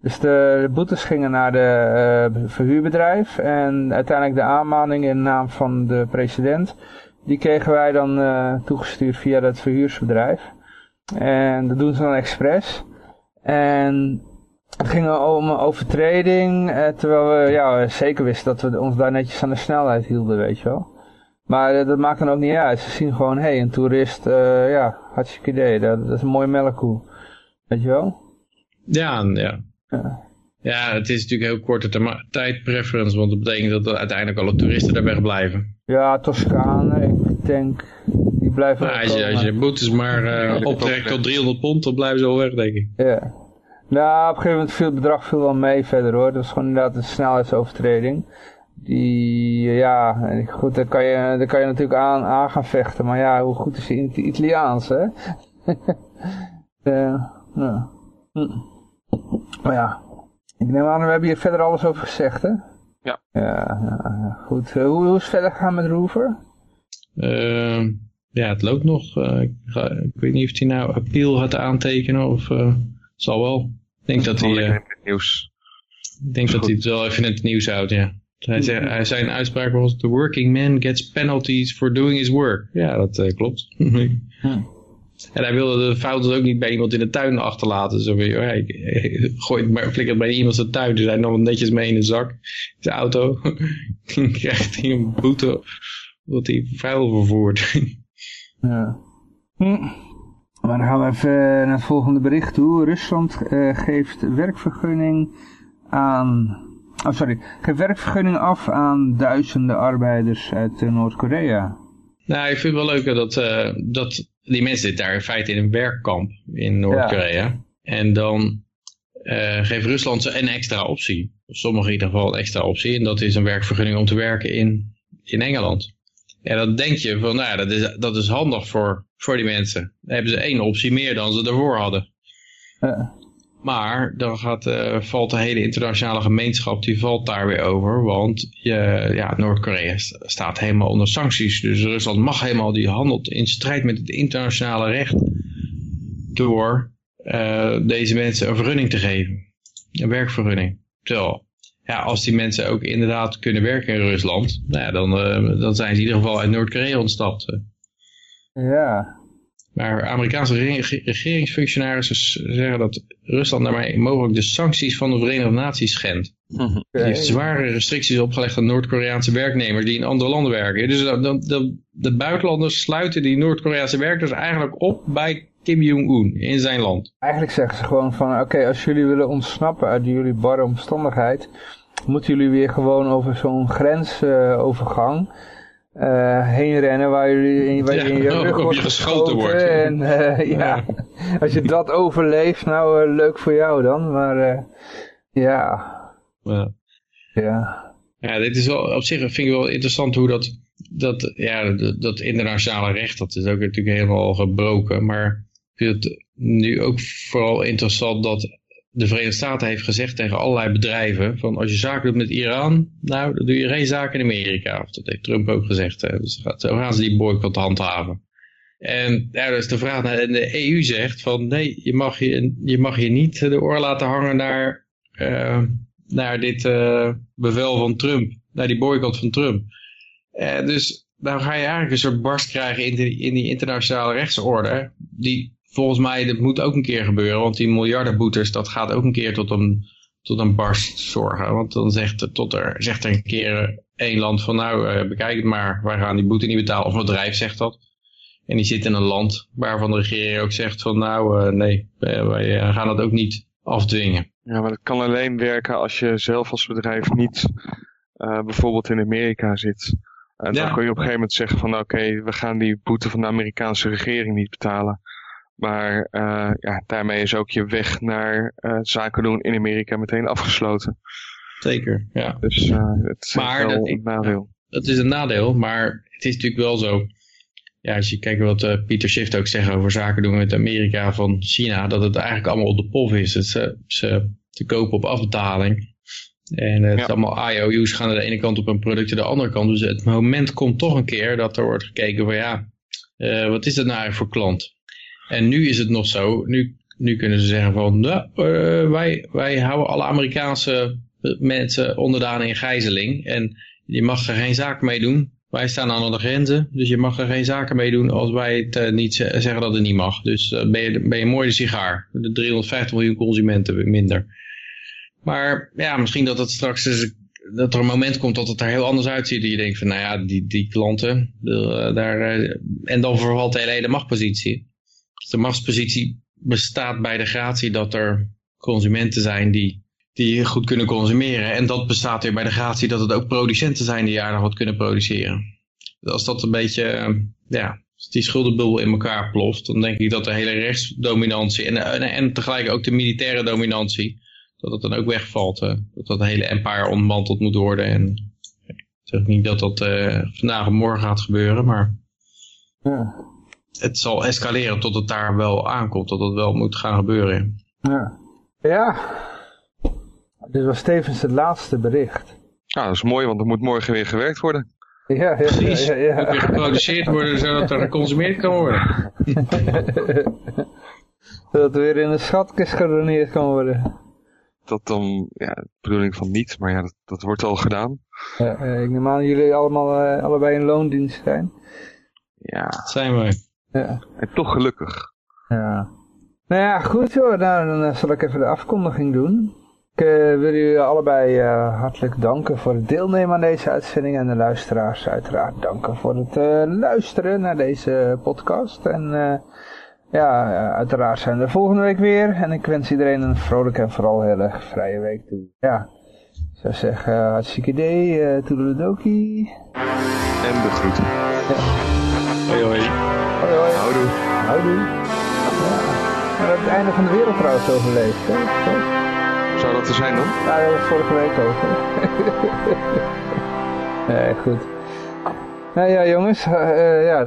Dus de, de boetes gingen naar de verhuurbedrijf. En uiteindelijk de aanmaning in naam van de president... Die kregen wij dan toegestuurd via dat verhuursbedrijf. En dat doen ze dan expres. En het ging om een overtreding, eh, terwijl we ja, zeker wisten dat we ons daar netjes aan de snelheid hielden, weet je wel. Maar eh, dat maakt dan ook niet uit. Ze zien gewoon, hé, hey, een toerist, uh, ja, hartstikke idee, dat, dat, is een mooie melkkoe. Weet je wel? Ja, ja. Ja, ja het is natuurlijk heel korte tijd preference, want dat betekent dat uiteindelijk alle toeristen daarbij blijven. Ja, Toscane, ik denk, die blijven nou, als, je, als je boetes maar uh, optrekt tot 300 pond, dan blijven ze wel weg, denk ik. Ja. Nou, op een gegeven moment viel het bedrag veel wel mee verder hoor. Dat is gewoon inderdaad een snelheidsovertreding. Die, ja, goed, daar kan je, daar kan je natuurlijk aan, aan gaan vechten. Maar ja, hoe goed is je in het Italiaans, hè? uh, *laughs* ja. Hm. Maar ja, ik neem aan, we hebben hier verder alles over gezegd, hè? Ja. Ja, ja goed. Uh, hoe, hoe is het verder gegaan met Rover? Uh, ja, het loopt nog. Uh, ik, ga, ik, weet niet of hij nou appeal gaat aantekenen of... zal wel. Ik denk dat hij, eh, het nieuws. ik denk dat hij het wel even in het nieuws houdt, ja. Hij zei, hij zijn uitspraak was, the working man gets penalties for doing his work. Ja, dat eh, klopt. *laughs* En hij wilde de fouten ook niet bij iemand in de tuin achterlaten. Zo van, joh, hij gooit maar flikkert bij iemand zijn tuin. Dus hij nam hem netjes mee in de zak. Zijn auto. *laughs* Dan krijgt hij een boete. Omdat hij vuil vervoert. Ja. Hm. Maar dan gaan we even naar het volgende bericht toe. Rusland eh, geeft werkvergunning aan... Oh, sorry. Geeft werkvergunning af aan duizenden arbeiders uit eh, Noord-Korea. nou, ik vind het wel leuk dat, eh, dat die mensen zitten daar in feite in een werkkamp in Noord-Korea. En dan geeft Rusland ze een extra optie. Of sommigen in ieder geval een extra optie. En dat is een werkvergunning om te werken in, in Engeland. En dan denk je van, nou ja, dat is, dat is handig voor, voor die mensen. Dan hebben ze één optie meer dan ze ervoor hadden. Maar dan gaat, eh, valt de hele internationale gemeenschap, die valt daar weer over. Want je, ja, Noord-Korea st- staat helemaal onder sancties. Dus Rusland mag helemaal, die handelt in strijd met het internationale recht. Door eh, deze mensen een vergunning te geven. Een werkvergunning. Terwijl, ja, als die mensen ook inderdaad kunnen werken in Rusland. Nou ja, dan, eh, dan zijn ze in ieder geval uit Noord-Korea ontsnapt. eh. ja. Maar Amerikaanse rege- regeringsfunctionarissen zeggen dat Rusland daarmee mogelijk de sancties van de Verenigde Naties schendt. Die heeft zware restricties opgelegd aan Noord-Koreaanse werknemers die in andere landen werken. Dus dan- de buitenlanders sluiten die Noord-Koreaanse werkers eigenlijk op bij Kim Jong-un in zijn land. Eigenlijk zeggen ze gewoon van, oké, als jullie willen ontsnappen uit jullie barre omstandigheid, moeten jullie weer gewoon over zo'n grensovergang eh, heen rennen waar jullie waar Ja, in je *laughs* rug je wordt geschoten wordt. En eh, *laughs* ja, als je dat overleeft, nou eh, leuk voor jou dan, maar ja, Ja. ja. Ja, dit is wel op zich vind ik wel interessant hoe dat, dat, ja, dat, dat internationale recht, dat is ook natuurlijk helemaal gebroken. Maar vind het nu ook vooral interessant dat de Verenigde Staten heeft gezegd tegen allerlei bedrijven, van als je zaken doet met Iran, nou, dan doe je geen zaken in Amerika. Of dat heeft Trump ook gezegd. Dus zo gaan ze die boycott handhaven. En ja, dus de vraag en de EU zegt van nee, je mag je, je mag je niet de oor laten hangen naar, eh, naar dit eh, bevel van Trump, naar die boycott van Trump. Eh, dus dan ga je eigenlijk een soort barst krijgen in, die in die internationale rechtsorde. Die volgens mij, dat moet ook een keer gebeuren, want die miljardenboetes, dat gaat ook een keer tot een, tot een barst zorgen. Want dan zegt, er- tot er, zegt er een keer één land van nou, eh, bekijk het maar, wij gaan die boete niet betalen. Of een bedrijf zegt dat. En die zit in een land waarvan de regering ook zegt van nou, eh, nee, wij, wij eh, gaan dat ook niet afdwingen. Ja, maar dat kan alleen werken als je zelf als bedrijf niet eh, bijvoorbeeld in Amerika zit. En Ja. dan kun je op een gegeven moment zeggen van oké, we gaan die boete van de Amerikaanse regering niet betalen. Maar eh, ja, daarmee is ook je weg naar eh, zaken doen in Amerika meteen afgesloten. Zeker, ja. Dus eh, het is Maar wel dat- een nadeel. dat is een nadeel, maar het is natuurlijk wel zo. Ja, als je kijkt wat Pieter Schiff ook zegt over zaken doen met Amerika van China, dat het eigenlijk allemaal op de pof is. Het, ze, ze te kopen op afbetaling. En het Ja. is allemaal IOU's gaan aan de ene kant op een product en de andere kant. Dus het moment komt toch een keer dat er wordt gekeken van ja, wat is dat nou eigenlijk voor klant? En nu is het nog zo, nu, nu kunnen ze zeggen van nou, eh, wij, wij houden alle Amerikaanse mensen onderdanen in gijzeling. En je mag er geen zaken mee doen. Wij staan aan de grenzen, dus je mag er geen zaken mee doen als wij het eh, niet ze- zeggen dat het niet mag. Dus eh, ben, je, ben je mooi sigaar. De 350 miljoen consumenten minder. Maar ja, misschien dat het straks dat er een moment komt dat het er heel anders uitziet. Dat je denkt van, nou ja, die, die klanten, daar, en dan vervalt de hele. Dus de machtspositie bestaat bij de gratie dat er consumenten zijn die die goed kunnen consumeren. En dat bestaat weer bij de gratie dat het ook producenten zijn die aardig wat kunnen produceren. Dus Als dat een beetje, eh, ja, als die schuldenbubbel in elkaar ploft, dan denk ik dat de hele rechtsdominantie en, en, en tegelijk ook de militaire dominantie, dat dat dan ook wegvalt. hè. Dat dat hele empire ontmanteld moet worden. En ik zeg niet dat dat eh, vandaag of morgen gaat gebeuren, maar Ja, het zal escaleren tot het daar wel aankomt, dat het wel moet gaan gebeuren. ja. ja. Dit was tevens het laatste bericht. Ja, dat is mooi, want er moet morgen weer gewerkt worden. Ja, ja, Precies. ja, ja. Moet weer geproduceerd worden zodat er geconsumeerd kan worden. *laughs* Zodat er weer in de schatkist gedoneerd kan worden. Dat dan, ja, de bedoeling van niet, maar ja, dat, dat wordt al gedaan. Ja, ik neem aan dat jullie allemaal uh, allebei in loondienst zijn. Ja. Dat zijn we. Ja. En toch gelukkig. Ja. Nou ja, goed hoor. Nou, dan zal ik even de afkondiging doen. Ik uh, wil jullie allebei uh, hartelijk danken voor het deelnemen aan deze uitzending. En de luisteraars uiteraard danken voor het luisteren naar deze podcast. En ja, uiteraard zijn we er volgende week weer. En ik wens iedereen een vrolijke en vooral heel erg vrije week toe. Ja, ik zou zeggen, hartstikke idee, uh, toedeledokie. En de groeten. Ja. Hoi hoi. Houdoe. Ja. We hebben het einde van de wereld trouwens overleefd, hè? Zo. Zou dat er zijn dan? Ja, dat was vorige week over. nee, *laughs* goed. Nou ja, jongens, uh, ja,